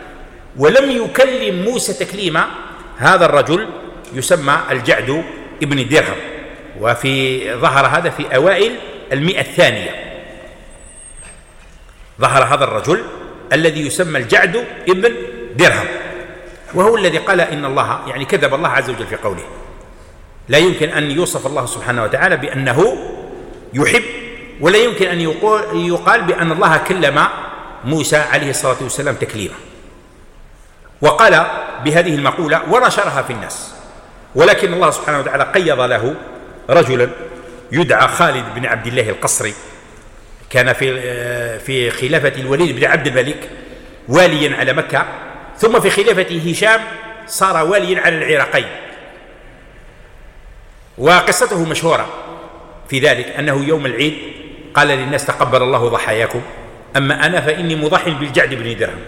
ولم يكلم موسى تكليما هذا الرجل يسمى الجعد ابن درهم وفي ظهر هذا في أوائل المئة الثانية. ظهر هذا الرجل الذي يسمى الجعد ابن درهم. وهو الذي قال إن الله يعني كذب الله عز وجل في قوله. لا يمكن أن يوصف الله سبحانه وتعالى بأنه يحب ولا يمكن أن يقال بأن الله كلم موسى عليه الصلاة والسلام تكليما. وقال بهذه المقولة ونشرها في الناس. ولكن الله سبحانه وتعالى قيض له رجلا يدعى خالد بن عبد الله القصري. كان في في خلافة الوليد بن عبد الملك واليا على مكة. ثم في خلافة هشام صار واليا على العراقين وقصته مشهورة في ذلك أنه يوم العيد قال للناس تقبل الله ضحاياكم أما أنا فإني مضح بالجعد بن درهم.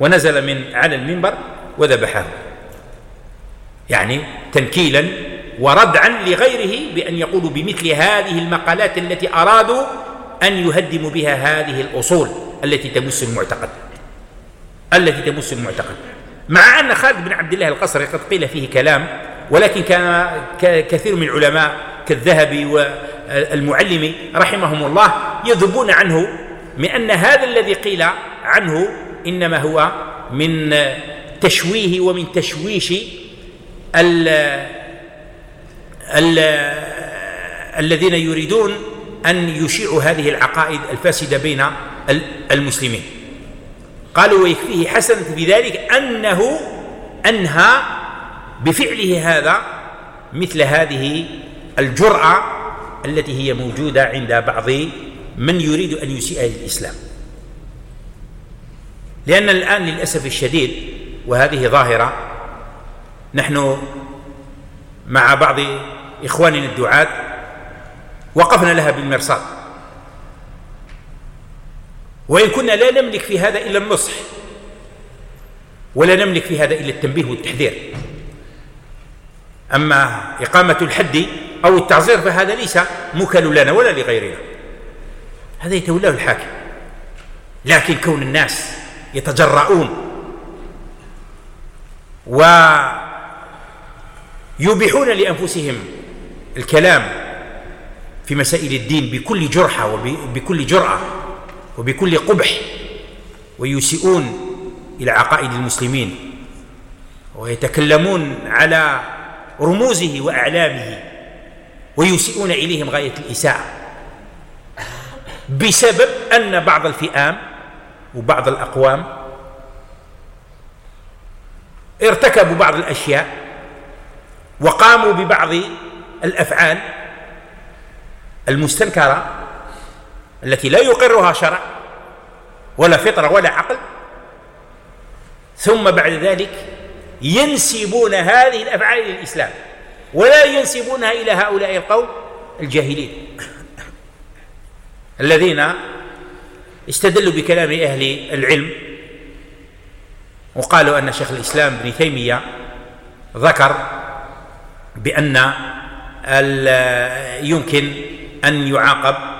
ونزل من على المنبر وذبحه. يعني تنكيلا وردعا لغيره بأن يقولوا بمثل هذه المقالات التي أرادوا أن يهدموا بها هذه الأصول التي تمس المعتقد. التي تمس المعتقد. مع أن خالد بن عبد الله القصري قد قيل فيه كلام ولكن كان كثير من العلماء كالذهبي والمعلمي رحمهم الله يذبون عنه من أن هذا الذي قيل عنه إنما هو من تشويه ومن تشويش ال ال الذين يريدون أن يشيعوا هذه العقائد الفاسدة بين المسلمين. قالوا ويكفيه حسنة في ذلك أنه أنهى بفعله هذا مثل هذه الجرأة التي هي موجودة عند بعض من يريد أن يسيء للإسلام. لأن الآن للأسف الشديد وهذه ظاهرة نحن مع بعض إخواننا الدعاة وقفنا لها بالمرصاد. وإن كنا لا نملك في هذا إلا النصح ولا نملك في هذا إلا التنبيه والتحذير. أما إقامة الحد أو التعزير فهذا ليس مكل لنا ولا لغيرنا. هذا يتولاه الحاكم. لكن كون الناس يتجرؤون ويبيحون لأنفسهم الكلام في مسائل الدين بكل جرحة وبكل جرأة وبكل قبح ويسيئون إلى عقائد المسلمين ويتكلمون على رموزه وأعلامه ويسيئون إليهم غاية الإساءة بسبب أن بعض الفئام وبعض الأقوام ارتكبوا بعض الأشياء وقاموا ببعض الأفعال المستنكرة التي لا يقرها شرع ولا فطرة ولا عقل. ثم بعد ذلك ينسبون هذه الأفعال إلى الإسلام ولا ينسبونها إلى هؤلاء القوم الجاهلين [CLEARS THROAT] الذين استدلوا بكلام أهل العلم وقالوا أن شيخ الإسلام ابن تيمية ذكر بأن يمكن أن يعاقب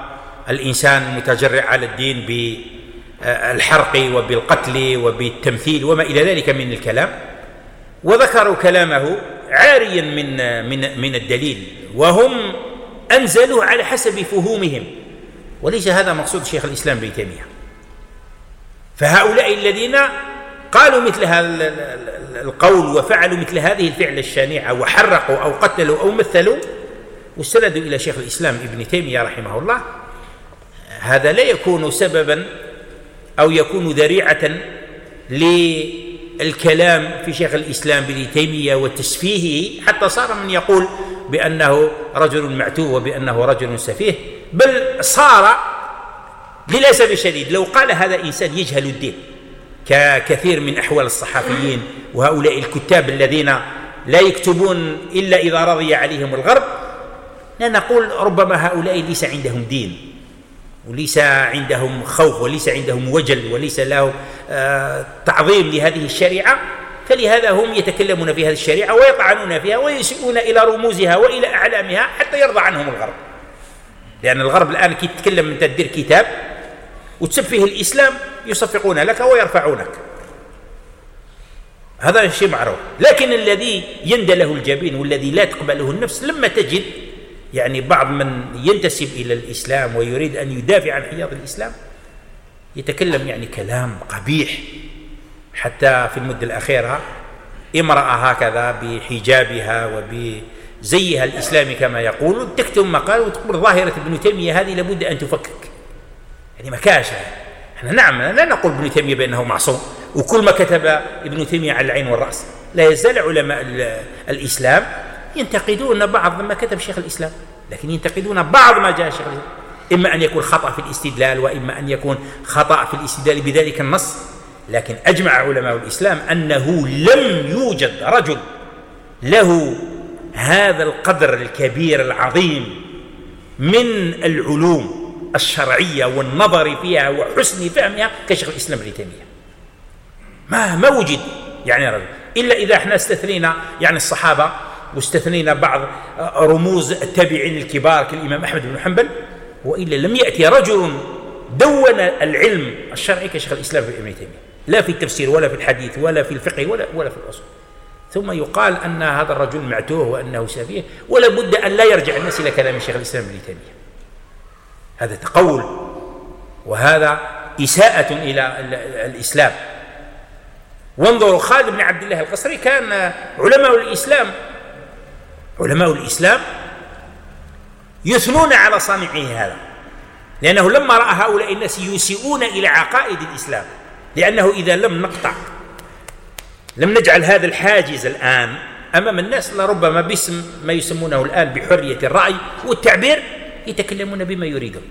الإنسان المتجرع على الدين بالحرق وبالقتل وبالتمثيل وما إلى ذلك من الكلام. وذكروا كلامه عاريا من من من الدليل وهم أنزلوه على حسب فهومهم. وليس هذا مقصود شيخ الإسلام ابن تيمية. فهؤلاء الذين قالوا مثل هذا القول وفعلوا مثل هذه الفعلة الشانعة وحرقوا أو قتلوا أو مثلوا واستندوا إلى شيخ الإسلام ابن تيمية رحمه الله. هذا لا يكون سببا أو يكون ذريعة للكلام في شيخ الإسلام ابن تيمية وتسفيهه حتى صار من يقول بأنه رجل معتوه وبأنه رجل سفيه بل صار للأسف الشديد لو قال هذا إنسان يجهل الدين ككثير من أحوال الصحفيين وهؤلاء الكتاب الذين لا يكتبون إلا إذا رضي عليهم الغرب لا نقول ربما هؤلاء ليس عندهم دين. وليس عندهم خوف وليس عندهم وجل وليس له آه، تعظيم لهذه الشريعة فلهذا هم يتكلمون في هذه الشريعة ويطعنون فيها ويسيئون إلى رموزها وإلى أعلامها حتى يرضى عنهم الغرب. لأن الغرب الآن كي تتكلم من تدير كتاب وتسفه الإسلام يصفقون لك ويرفعونك. هذا شيء معروف. لكن الذي يندى له الجبين والذي لا تقبله النفس لما تجد يعني بعض من ينتسب إلى الإسلام ويريد أن يدافع عن حياض الإسلام يتكلم يعني كلام قبيح. حتى في المدة الأخيرة امرأة هكذا بحجابها وبزيها الإسلامي كما يقول تكتب مقال وتقول ظاهرة ابن تيمية هذه لابد أن تفكك. يعني مكاشة إحنا نعم لا نقول ابن تيمية بأنه معصوم. وكل ما كتب ابن تيمية على العين والرأس. لا يزال علماء الإسلام ينتقدون بعض ما كتب شيخ الإسلام لكن ينتقدون بعض ما جاء شيخ الإسلام. إما أن يكون خطأ في الاستدلال وإما أن يكون خطأ في الاستدلال بذلك النص. لكن أجمع علماء الإسلام أنه لم يوجد رجل له هذا القدر الكبير العظيم من العلوم الشرعية والنظر فيها وحسن فهمها كشيخ الإسلام ابن تيمية. ما ما وجد يعني رجل. إلا إذا إحنا استثنينا يعني الصحابة واستثنينا بعض رموز التابعين الكبار كالإمام أحمد بن حنبل وإلا لم يأتي رجل دون العلم الشرعي كشيخ الإسلام ابن تيمية. لا في التفسير ولا في الحديث ولا في الفقه ولا ولا في الأصول. ثم يقال أن هذا الرجل معتوه وأنه سفيه ولا بد أن لا يرجع الناس إلى كلام شيخ الإسلام ابن تيمية. هذا تقول وهذا إساءة إلى الإسلام. وانظروا خالد بن عبد الله القصري كان علماء الإسلام علماء الإسلام يثنون على صانعه هذا لأنه لما رأى هؤلاء الناس يسيئون إلى عقائد الإسلام لأنه إذا لم نقطع لم نجعل هذا الحاجز الآن أمام الناس لربما باسم ما يسمونه الآن بحرية الرأي والتعبير يتكلمون بما يريدون.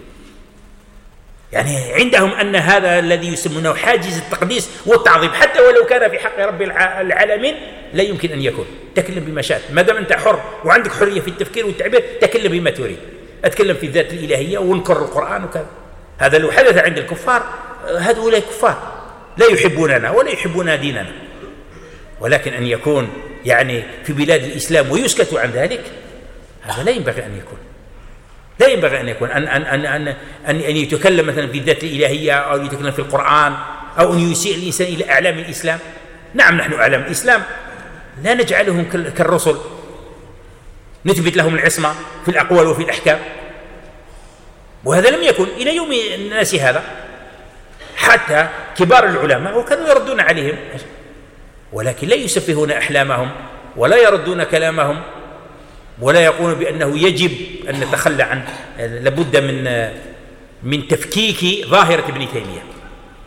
يعني عندهم أن هذا الذي يسمونه حاجز التقديس والتعظيم حتى ولو كان في حق رب العالمين لا يمكن أن يكون. تكلم بما شاء ما دام أنت حر وعندك حرية في التفكير والتعبير تكلم بما تريد. أتكلم في الذات الإلهية وانكر القرآن وكذا. هذا لو حدث عند الكفار هؤلاء كفار. لا يحبوننا ولا يحبون ديننا. ولكن أن يكون يعني في بلاد الإسلام ويسكت عن ذلك هذا لا ينبغي أن يكون. لا ينبغي أن يكون. أن أن أن أن, أن, أن يتكلم مثلا في الذات الإلهية أو يتكلم في القرآن أو أن يسيء الإنسان إلى أعلام الإسلام. نعم نحن أعلام الإسلام. لا نجعلهم كالرسل. نثبت لهم العصمة في الأقوال وفي الأحكام. وهذا لم يكن إلى يوم الناس هذا. حتى كبار العلماء وكانوا يردون عليهم. ولكن لا يسفهون أحلامهم ولا يردون كلامهم ولا يقولون بأنه يجب أن نتخلى عن لابد من من تفكيك ظاهرة ابن تيمية.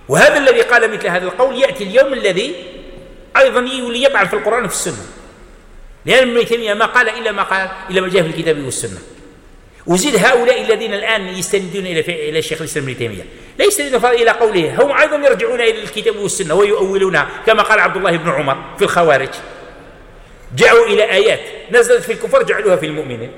وهذا الذي قال مثل هذا القول يأتي اليوم الذي أيضا يبعث في القرآن وفي السنة. لأن ابن تيمية ما قال إلا ما قال إلا ما جاء في الكتاب والسنة. وزيد هؤلاء الذين الآن يستندون إلى إلى الشيخ الإسلام ابن تيمية. لا يستندون إلى قوله هم أيضا يرجعون إلى الكتاب والسنة ويؤولونها كما قال عبد الله بن عمر في الخوارج. جاءوا إلى آيات نزلت في الكفار جعلوها في المؤمنين.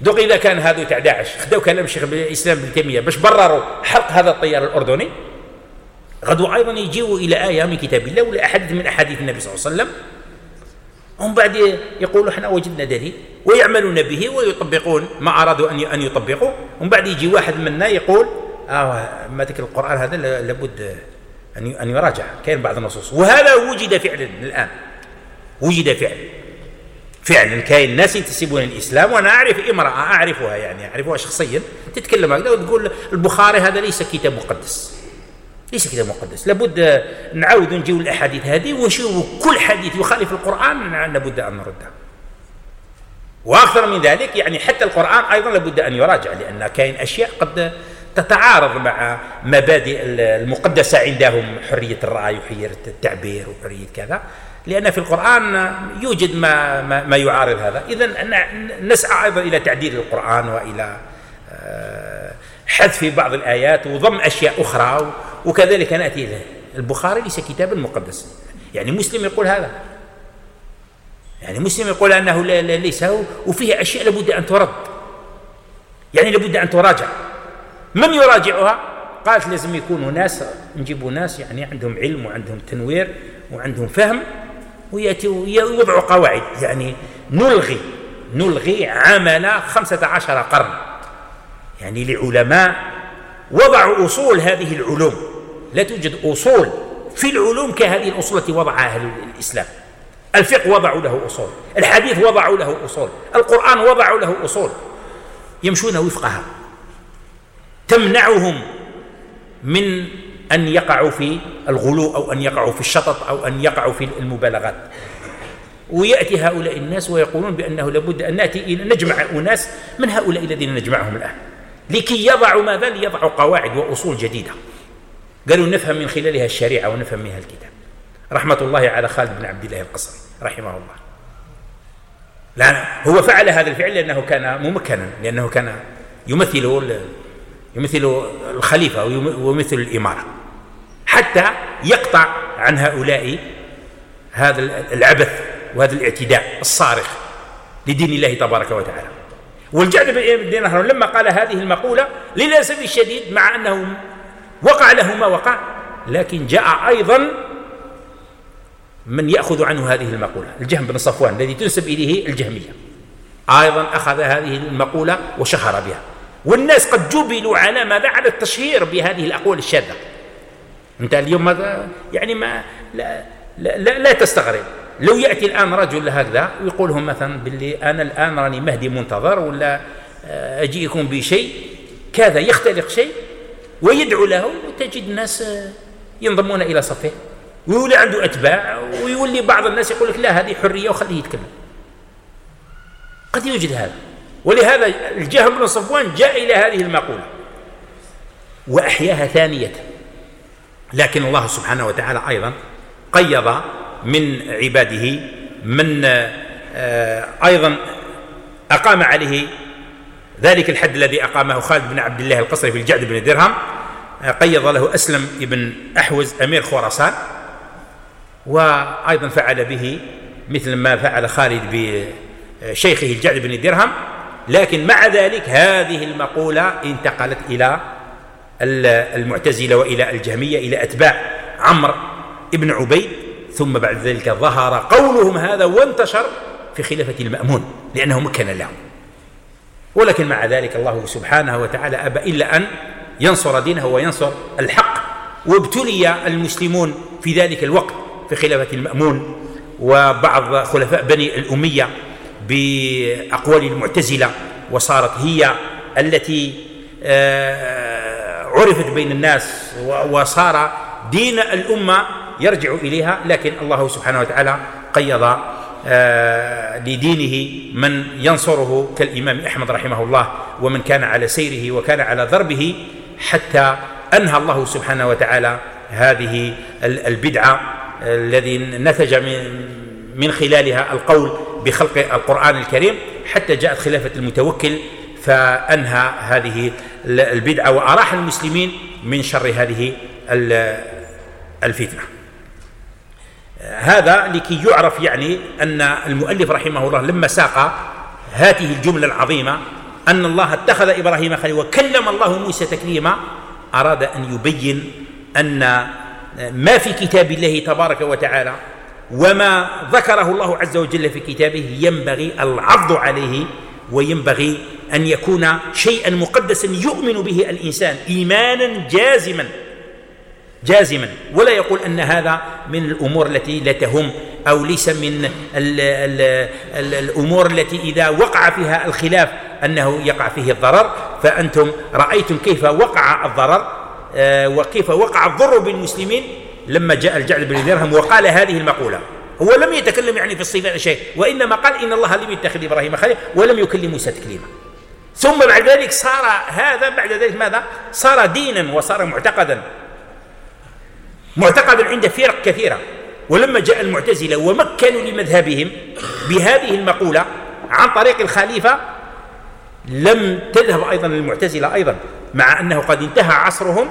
دوك إذا كان هذا تاع داعش خدوا كلام الشيخ الإسلام ابن تيمية باش برروا حرق هذا الطيار الأردني. غدوا أيضا يجيوا إلى آية من كتاب الله ولا أحاديث من أحاديث النبي صلى الله عليه وسلم. هم بعد يقولوا إحنا وجدنا دليل ويعملون به ويطبقون ما أرادوا أن أن يطبقوا. ومن بعد يجي واحد منا يقول آه ما ذكر القرآن هذا لابد أن أن يراجع. كاين بعض النصوص. وهذا وجد فعلا الآن. وجد فعلا. فعلا. كاين ناس ينتسبون الاسلام وأنا أعرف امرأة أعرفها يعني أعرفها شخصيا. تتكلم هكذا وتقول البخاري هذا ليس كتاب مقدس. ليس كتاب مقدس. لابد نعاود نجيو الاحاديث هذه ونشوف كل حديث يخالف القرآن لابد أن نرده. وأكثر من ذلك يعني حتى القرآن أيضا لابد أن يراجع لأن كاين أشياء قد تتعارض مع مبادئ المقدسة عندهم حرية الرأي وحرية التعبير وحرية كذا. لأن في القرآن يوجد ما, ما, ما يعارض هذا. إذا نسعى أيضا إلى تعديل القرآن وإلى آه، حذف بعض الآيات وضم أشياء أخرى وكذلك نأتي إلى البخاري ليس كتابا مقدسا. يعني مسلم يقول هذا. يعني مسلم يقول أنه ليس وفيه أشياء لابد أن ترد. يعني لابد أن تراجع. من يراجعها؟ قالت لازم يكونوا ناس نجيبوا ناس يعني عندهم علم وعندهم تنوير وعندهم فهم ويوضعوا قواعد. يعني نلغي نلغي عمل خمسة عشر قرن. يعني لعلماء وضعوا أصول هذه العلوم. لا توجد أصول في العلوم كهذه الأصول التي وضعها أهل الإسلام. الفقه وضعوا له أصول الحديث وضعوا له أصول القرآن وضعوا له أصول. يمشون وفقها. تمنعهم من أن يقعوا في الغلو أو أن يقعوا في الشطط أو أن يقعوا في المبالغات. ويأتي هؤلاء الناس ويقولون بأنه لابد أن نأتي إلى نجمع أناس من هؤلاء الذين نجمعهم الآن لكي يضعوا ماذا؟ ليضعوا قواعد وأصول جديدة. قالوا نفهم من خلالها الشريعة ونفهم منها الكتاب. رحمة الله على خالد بن عبد الله القصري رحمه الله. لا هو فعل هذا الفعل لأنه كان ممكنا لأنه كان يمثل يمثل الخليفة ويمثل الإمارة. حتى يقطع عن هؤلاء هذا العبث وهذا الاعتداء الصارخ لدين الله تبارك وتعالى. والجعد بن دينار لما قال هذه المقولة للأسف الشديد مع أنه وقع له ما وقع لكن جاء أيضا من يأخذ عنه هذه المقولة الجهم بن صفوان الذي تنسب إليه الجهمية. أيضا أخذ هذه المقولة وشهر بها. والناس قد جبلوا على ماذا على التشهير بهذه الأقوال الشاذة. أنت اليوم ماذا؟ يعني ما لا, لا, لا, لا تستغرب. لو يأتي الآن رجل هكذا ويقول لهم مثلا باللي أنا الآن راني مهدي منتظر ولا آه، أجيكم بشيء كذا يختلق شيء ويدعو له وتجد آه، ينضمون إلى صفه. ويولي عنده أتباع ويولي بعض الناس يقول لك لا هذه حرية وخليه يتكلم. قد يوجد هذا. ولهذا الجهم بن صفوان جاء إلى هذه المقولة. وأحياها ثانية. لكن الله سبحانه وتعالى أيضا قيض من عباده من آه، أيضا أقام عليه ذلك الحد الذي أقامه خالد بن عبد الله القصري في الجعد بن درهم آه، قيض له أسلم بن أحوز أمير خراسان وأيضا فعل به مثل ما فعل خالد بشيخه الجعد بن درهم. لكن مع ذلك هذه المقولة انتقلت إلى المعتزلة وإلى الجهمية إلى أتباع عمرو بن عبيد. ثم بعد ذلك ظهر قولهم هذا وانتشر في خلافة المأمون لأنه مكن لهم ولكن مع ذلك الله سبحانه وتعالى أبى إلا أن ينصر دينه وينصر الحق وابتلي المسلمون في ذلك الوقت في خلافة المأمون وبعض خلفاء بني الأمية بأقوال المعتزلة وصارت هي التي آه، عرفت بين الناس وصار دين الأمة يرجع إليها لكن الله سبحانه وتعالى قيض لدينه من ينصره كالإمام أحمد رحمه الله ومن كان على سيره وكان على ضربه حتى أنهى الله سبحانه وتعالى هذه البدعة الذي نتج من خلالها القول بخلق القرآن الكريم حتى جاءت خلافة المتوكل فأنهى هذه البدعة وأراح المسلمين من شر هذه الفتنة. هذا لكي يعرف يعني أن المؤلف رحمه الله لما ساق هذه الجملة العظيمة أن الله اتخذ إبراهيم خليلا وكلم الله موسى تكليما أراد أن يبين أن ما في كتاب الله تبارك وتعالى وما ذكره الله عز وجل في كتابه ينبغي العض عليه وينبغي أن يكون شيئا مقدسا يؤمن به الإنسان إيمانا جازما. جازما. ولا يقول أن هذا من الأمور التي لا تهم أو ليس من ال ال ال الأمور التي إذا وقع فيها الخلاف أنه يقع فيه الضرر. فأنتم رأيتم كيف وقع الضرر آه، وكيف وقع الضر بالمسلمين لما جاء الجعد بن درهم وقال هذه المقولة. هو لم يتكلم يعني في الصفات شيء وإنما قال إن الله لم يتخذ إبراهيم خليلا ولم يكلم موسى تكليما. ثم بعد ذلك صار هذا بعد ذلك ماذا؟ صار دينا وصار معتقدا. معتقدا عند فرق كثيرة. ولما جاء المعتزلة ومكنوا لمذهبهم بهذه المقولة عن طريق الخليفة لم تذهب أيضا المعتزلة أيضا مع أنه قد انتهى عصرهم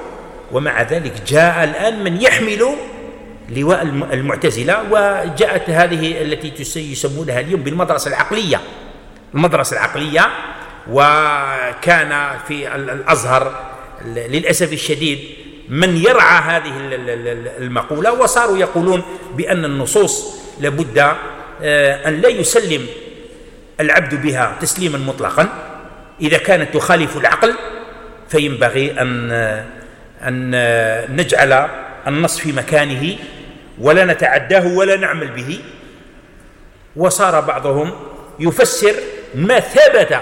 ومع ذلك جاء الآن من يحمل لواء المعتزلة وجاءت هذه التي يسمونها اليوم بالمدرسة العقلية. المدرسة العقلية وكان في الأزهر للأسف الشديد من يرعى هذه المقولة وصاروا يقولون بأن النصوص لابد آه، أن لا يسلم العبد بها تسليما مطلقا. إذا كانت تخالف العقل فينبغي أن أن نجعل النص في مكانه ولا نتعداه ولا نعمل به. وصار بعضهم يفسر ما ثبت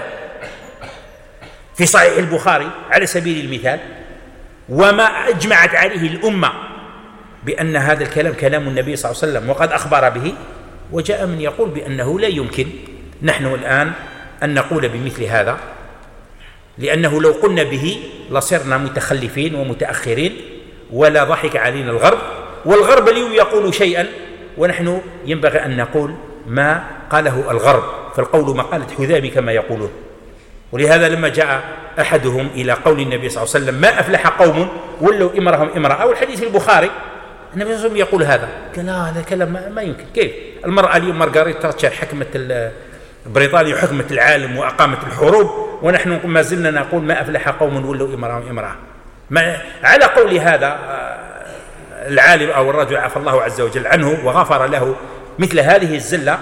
في صحيح البخاري على سبيل المثال. وما أجمعت عليه الأمة بأن هذا الكلام كلام النبي صلى الله عليه وسلم وقد أخبر به وجاء من يقول بأنه لا يمكن. نحن الآن أن نقول بمثل هذا لأنه لو قلنا به لصرنا متخلفين ومتأخرين ولا ضحك علينا الغرب والغرب اليوم يقول شيئا ونحن ينبغي أن نقول ما قاله الغرب فالقول مقالة حذامي كما يقولون. ولهذا لما جاء أحدهم إلى قول النبي صلى الله عليه وسلم ما أفلح قوم؟ ولوا إمرهم إمرأة. أو الحديث في البخاري النبي صلى الله عليه وسلم يقول هذا. قال لا هذا كلام ما, يمكن. كيف؟ المرأة اليوم مارغريت تاتشر حكمت بريطانيا حكمت العالم وأقامت الحروب ونحن ما زلنا نقول ما أفلح قوم ولوا إمرهم إمرأة. ما على قول هذا آه، العالم أو الرجل عفى الله عز وجل عنه وغفر له مثل هذه الزلة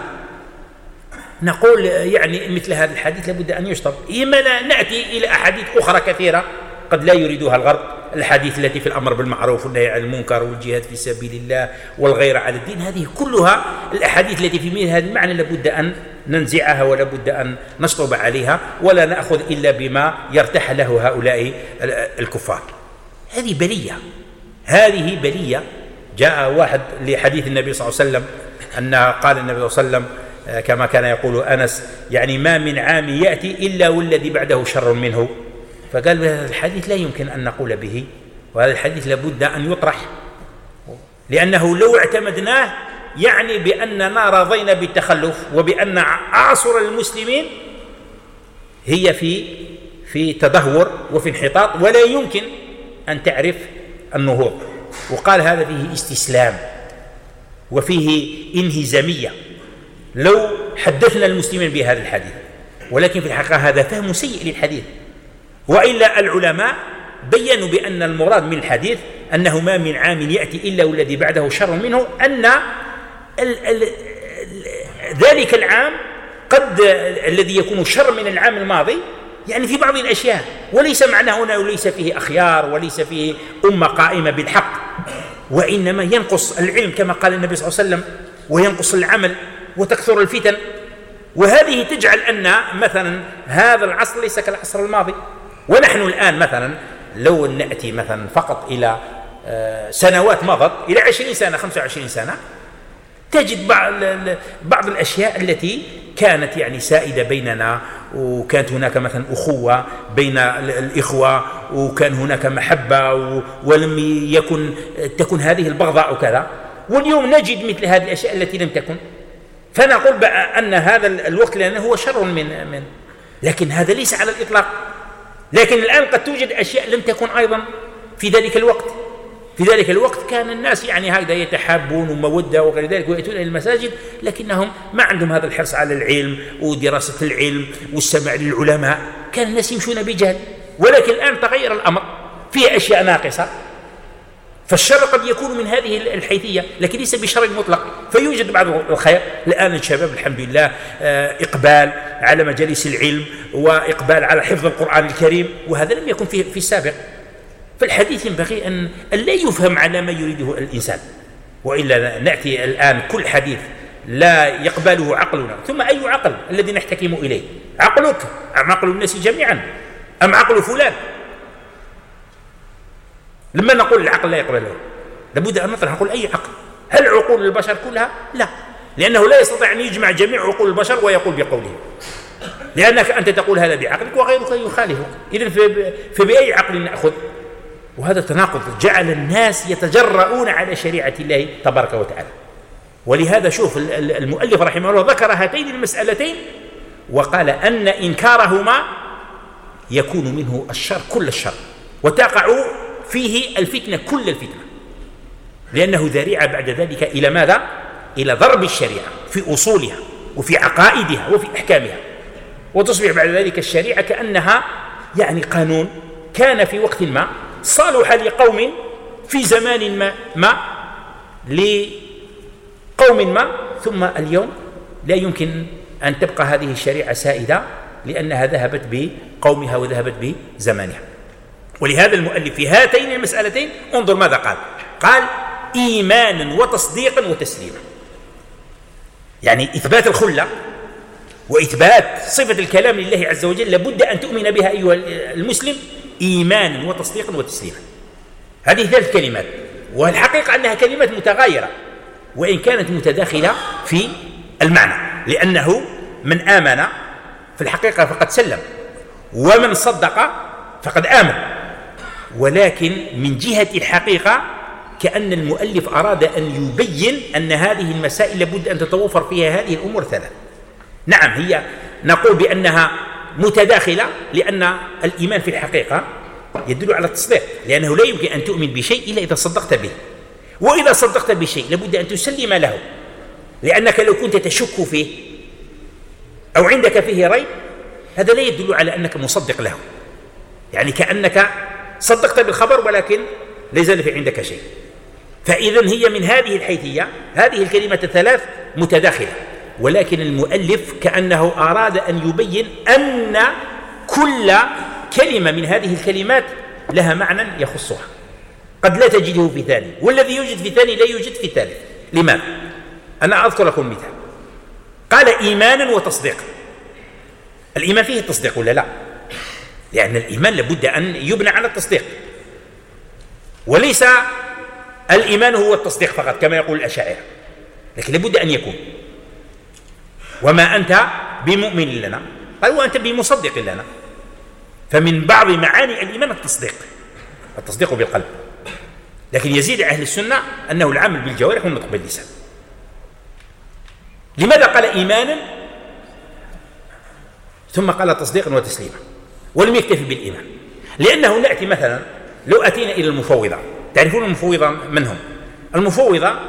نقول يعني مثل هذا الحديث لابد أن يشطب إما نأتي إلى أحاديث أخرى كثيرة قد لا يريدها الغرب. الحديث التي في الأمر بالمعروف والنهي عن المنكر والجهاد في سبيل الله والغير على الدين هذه كلها الأحاديث التي في مثل هذا المعنى لابد أن ننزعها ولا بد أن نشطب عليها ولا نأخذ إلا بما يرتاح له هؤلاء الكفار. هذه بلية. هذه بلية. جاء واحد لحديث النبي صلى الله عليه وسلم أن قال النبي صلى الله عليه وسلم كما كان يقول أنس يعني ما من عام يأتي إلا والذي بعده شر منه. فقال هذا الحديث لا يمكن أن نقول به وهذا الحديث لابد أن يطرح. لأنه لو اعتمدناه يعني بأننا رضينا بالتخلف وبأن أعصر المسلمين هي في في تدهور وفي انحطاط ولا يمكن أن تعرف النهوض. وقال هذا فيه استسلام وفيه انهزامية. لو حدثنا المسلمين بهذا الحديث ولكن في الحقيقة هذا فهم سيء للحديث. وإلا العلماء بينوا بأن المراد من الحديث أنه ما من عام يأتي إلا والذي بعده شر منه أن ال ال ذلك العام قد الذي يكون شر من العام الماضي يعني في بعض الأشياء. وليس معنى هنا وليس فيه أخيار وليس فيه أمة قائمة بالحق. وإنما ينقص العلم كما قال النبي صلى الله عليه وسلم وينقص العمل وتكثر الفتن. وهذه تجعل أن مثلا هذا العصر ليس كالعصر الماضي. ونحن الآن مثلا لو نأتي مثلا فقط إلى آه، سنوات مضت إلى عشرين سنة خمسة وعشرين سنة تجد بعض بعض الأشياء التي كانت يعني سائدة بيننا وكانت هناك مثلا أخوة بين الإخوة وكان هناك محبة ولم يكن تكن هذه البغضاء وكذا. واليوم نجد مثل هذه الأشياء التي لم تكن. فنقول أن هذا الوقت لنا هو شر من من لكن هذا ليس على الإطلاق. لكن الآن قد توجد أشياء لم تكن أيضا في ذلك الوقت. في ذلك الوقت كان الناس يعني هكذا يتحابون ومودة وغير ذلك ويأتون إلى المساجد لكنهم ما عندهم هذا الحرص على العلم ودراسة العلم والسمع للعلماء. كان الناس يمشون بجهل. ولكن الآن تغير الأمر. فيه أشياء ناقصة. فالشر قد يكون من هذه الحيثية لكن ليس بشر مطلق. فيوجد بعض الخير الآن الشباب الحمد لله آه، إقبال على مجالس العلم وإقبال على حفظ القرآن الكريم وهذا لم يكن في, في السابق. فالحديث ينبغي أن لا يفهم على ما يريده الإنسان. وإلا نأتي الآن كل حديث لا يقبله عقلنا. ثم أي عقل الذي نحتكم إليه؟ عقلك. أم عقل الناس جميعا؟ أم عقل فلان؟ لما نقول العقل لا يقبله لابد أن نطرح نقول أي عقل. هل عقول البشر كلها؟ لا. لأنه لا يستطيع أن يجمع جميع عقول البشر ويقول بقوله. لأنك أنت تقول هذا بعقلك وغيرك يخالفك. إذن فبأي عقل نأخذ؟ وهذا تناقض. جعل الناس يتجرؤون على شريعة الله تبارك وتعالى. ولهذا شوف المؤلف رحمه الله ذكر هاتين المسألتين وقال أن إنكارهما يكون منه الشر كل الشر. وتقع فيه الفتنة كل الفتنة. لأنه ذريعة بعد ذلك إلى ماذا؟ إلى ضرب الشريعة في أصولها وفي عقائدها وفي أحكامها. وتصبح بعد ذلك الشريعة كأنها يعني قانون كان في وقت ما صالح لقوم في زمان ما, ما لقوم ما. ثم اليوم لا يمكن أن تبقى هذه الشريعة سائدة لأنها ذهبت بقومها وذهبت بزمانها. ولهذا المؤلف في هاتين المسألتين انظر ماذا قال. قال إيمانا وتصديقا وتسليما. يعني إثبات الخلة وإثبات صفة الكلام لله عز وجل لابد أن تؤمن بها أيها المسلم إيمانا وتصديقا وتسليما. هذه ثلاث كلمات والحقيقة أنها كلمات متغايرة وإن كانت متداخلة في المعنى لأنه من آمن في الحقيقة فقد سلم ومن صدق فقد آمن. ولكن من جهة الحقيقة كأن المؤلف أراد أن يبين أن هذه المسائل لابد أن تتوفر فيها هذه الأمور ثلاث. نعم هي نقول بأنها متداخلة لأن الإيمان في الحقيقة يدل على التصديق لأنه لا يمكن أن تؤمن بشيء إلا إذا صدقت به. وإذا صدقت بشيء لابد أن تسلم له لأنك لو كنت تشك فيه أو عندك فيه ريب هذا لا يدل على أنك مصدق له. يعني كأنك صدقت بالخبر ولكن ليس في عندك شيء. فإذا هي من هذه الحيثية هذه الكلمة الثلاث متداخلة. ولكن المؤلف كأنه أراد أن يبين أن كل كلمة من هذه الكلمات لها معنى يخصها. قد لا تجده في ثاني والذي يوجد في ثاني لا يوجد في ثالث. لماذا؟ أنا أذكر لكم مثال. قال إيمانا وتصديقا. الإيمان فيه التصديق ولا لا؟ لأن الإيمان لابد أن يبنى على التصديق. وليس الإيمان هو التصديق فقط كما يقول الأشاعرة لكن لابد أن يكون. وما أنت بمؤمن لنا؟ قال وأنت بمصدق لنا. فمن بعض معاني الإيمان التصديق التصديق بالقلب. لكن يزيد أهل السنة أنه العمل بالجوارح والنطق باللسان. لماذا قال إيمانا؟ ثم قال تصديقا وتسليما. ولم يكتفي بالإيمان. لأنه نأتي مثلا لو أتينا إلى المفوضة. تعرفون المفوضة من هم؟ المفوضة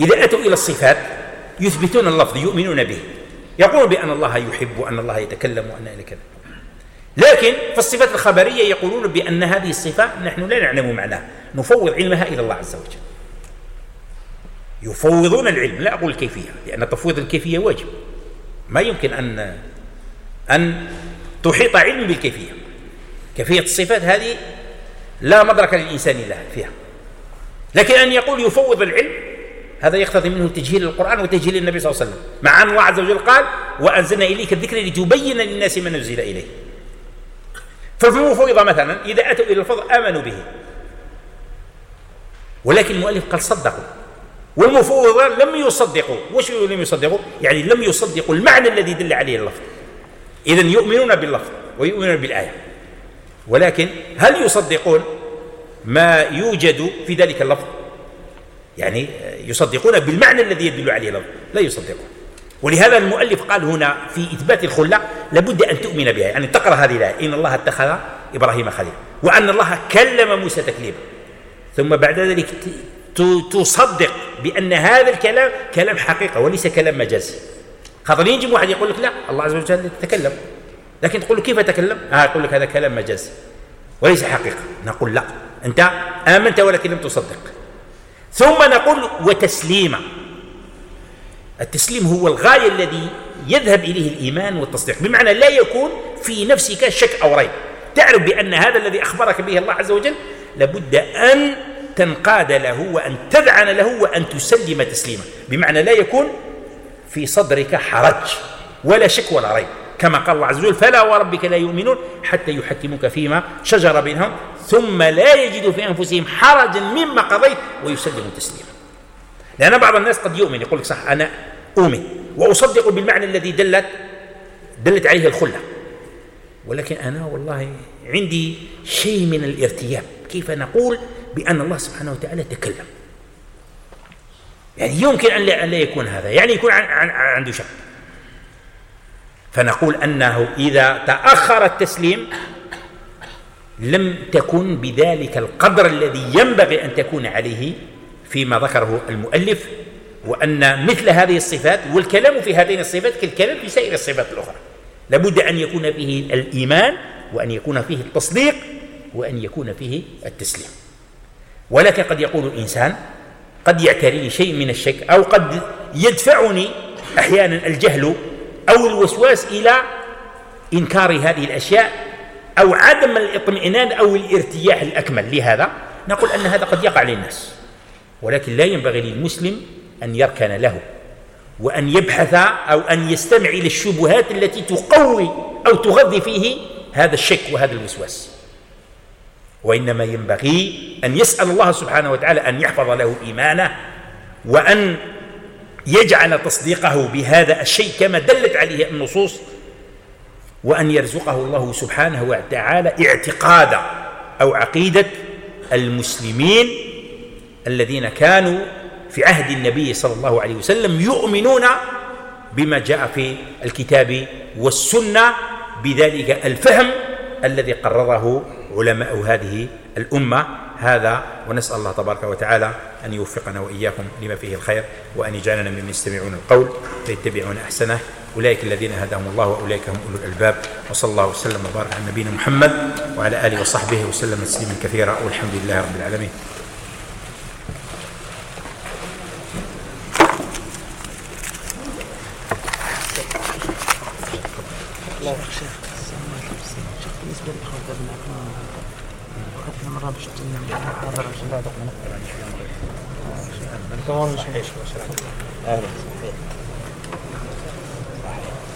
إذا أتوا إلى الصفات يثبتون اللفظ يؤمنون به. يقولون بأن الله يحب وأن الله يتكلم وأن إلى كذا. لكن في الصفات الخبرية يقولون بأن هذه الصفة نحن لا نعلم معناها. نفوض علمها إلى الله عز وجل. يفوضون العلم. لا أقول الكيفية لأن تفويض الكيفية واجب. ما يمكن أن أن تحيط علم بالكيفية. كيفية الصفات هذه لا مدرك للإنسان لها فيها. لكن أن يقول يفوض العلم هذا يقتضي منه تجهيل القرآن وتجهيل النبي صلى الله عليه وسلم. مع أن الله عز وجل قال وأنزلنا إليك الذكر لتبين للناس ما نزل إليه ففي المفوضة مثلا إذا أتوا إلى الفضل آمنوا به. ولكن المؤلف قال صدقوا. والمفوضة لم يصدقوا. وش لم يصدقوا؟ يعني لم يصدقوا المعنى الذي دل عليه اللفظ. إذا يؤمنون باللفظ ويؤمنون بالآية. ولكن هل يصدقون ما يوجد في ذلك اللفظ؟ يعني يصدقون بالمعنى الذي يدل عليه اللفظ لا يصدقون. ولهذا المؤلف قال هنا في إثبات الخلة لابد أن تؤمن بها يعني تقرأ هذه الآية إن الله اتخذ إبراهيم خليلا وأن الله كلم موسى تكليما. ثم بعد ذلك تصدق بأن هذا الكلام كلام حقيقة وليس كلام مجازي. خاطر يجي واحد يقول لك لا الله عز وجل يتكلم لكن تقول له كيف أتكلم؟ آه يقول لك هذا كلام مجازي. وليس حقيقة. نقول لا. أنت آمنت ولكن لم تصدق. ثم نقول وتسليما. التسليم هو الغاية الذي يذهب إليه الإيمان والتصديق. بمعنى لا يكون في نفسك شك أو ريب. تعرف بأن هذا الذي أخبرك به الله عز وجل لابد أن تنقاد له وأن تذعن له وأن تسلم تسليما. بمعنى لا يكون في صدرك حرج ولا شك ولا ريب. كما قال الله عز وجل فلا وربك لا يؤمنون حتى يحكموك فيما شجر بينهم ثم لا يجدوا في أنفسهم حرجا مما قضيت ويسلموا تسليما. لأن بعض الناس قد يؤمن يقول لك صح أنا أؤمن وأصدق بالمعنى الذي دلت دلت عليه الخلة. ولكن أنا والله عندي شيء من الارتياب. كيف نقول بأن الله سبحانه وتعالى تكلم؟ يعني يمكن أن لا, يكون هذا. يعني يكون عن عن عنده شك. فنقول أنه إذا تأخر التسليم لم تكن بذلك القدر الذي ينبغي أن تكون عليه فيما ذكره المؤلف وأن مثل هذه الصفات والكلام في هذين الصفات كالكلام في سائر الصفات الأخرى. لابد أن يكون فيه الإيمان وأن يكون فيه التصديق وأن يكون فيه التسليم. ولكن قد يقول الإنسان قد يعتريني شيء من الشك أو قد يدفعني أحيانا الجهل أو الوسواس إلى إنكار هذه الأشياء أو عدم الاطمئنان أو الارتياح الأكمل. لهذا نقول أن هذا قد يقع للناس ولكن لا ينبغي للمسلم أن يركن له وأن يبحث أو أن يستمع إلى الشبهات التي تقوي أو تغذي فيه هذا الشك وهذا الوسواس. وإنما ينبغي أن يسأل الله سبحانه وتعالى أن يحفظ له إيمانه وأن يجعل تصديقه بهذا الشيء كما دلت عليه النصوص وأن يرزقه الله سبحانه وتعالى اعتقاد أو عقيدة المسلمين الذين كانوا في عهد النبي صلى الله عليه وسلم يؤمنون بما جاء في الكتاب والسنة بذلك الفهم الذي قرره علماء هذه الأمة هذا ونسأل الله تبارك وتعالى أن يوفقنا وإياكم لما فيه الخير وأن يجعلنا ممن يستمعون القول فيتبعون أحسنه. أولئك الذين هداهم الله وأولئك هم أولو الألباب. وصلى الله وسلم وبارك على نبينا محمد وعلى آله وصحبه وسلم تسليما كثيرا. والحمد لله رب العالمين الله بالنسبة مرة باش نحضر عشان بعد كمان صحيح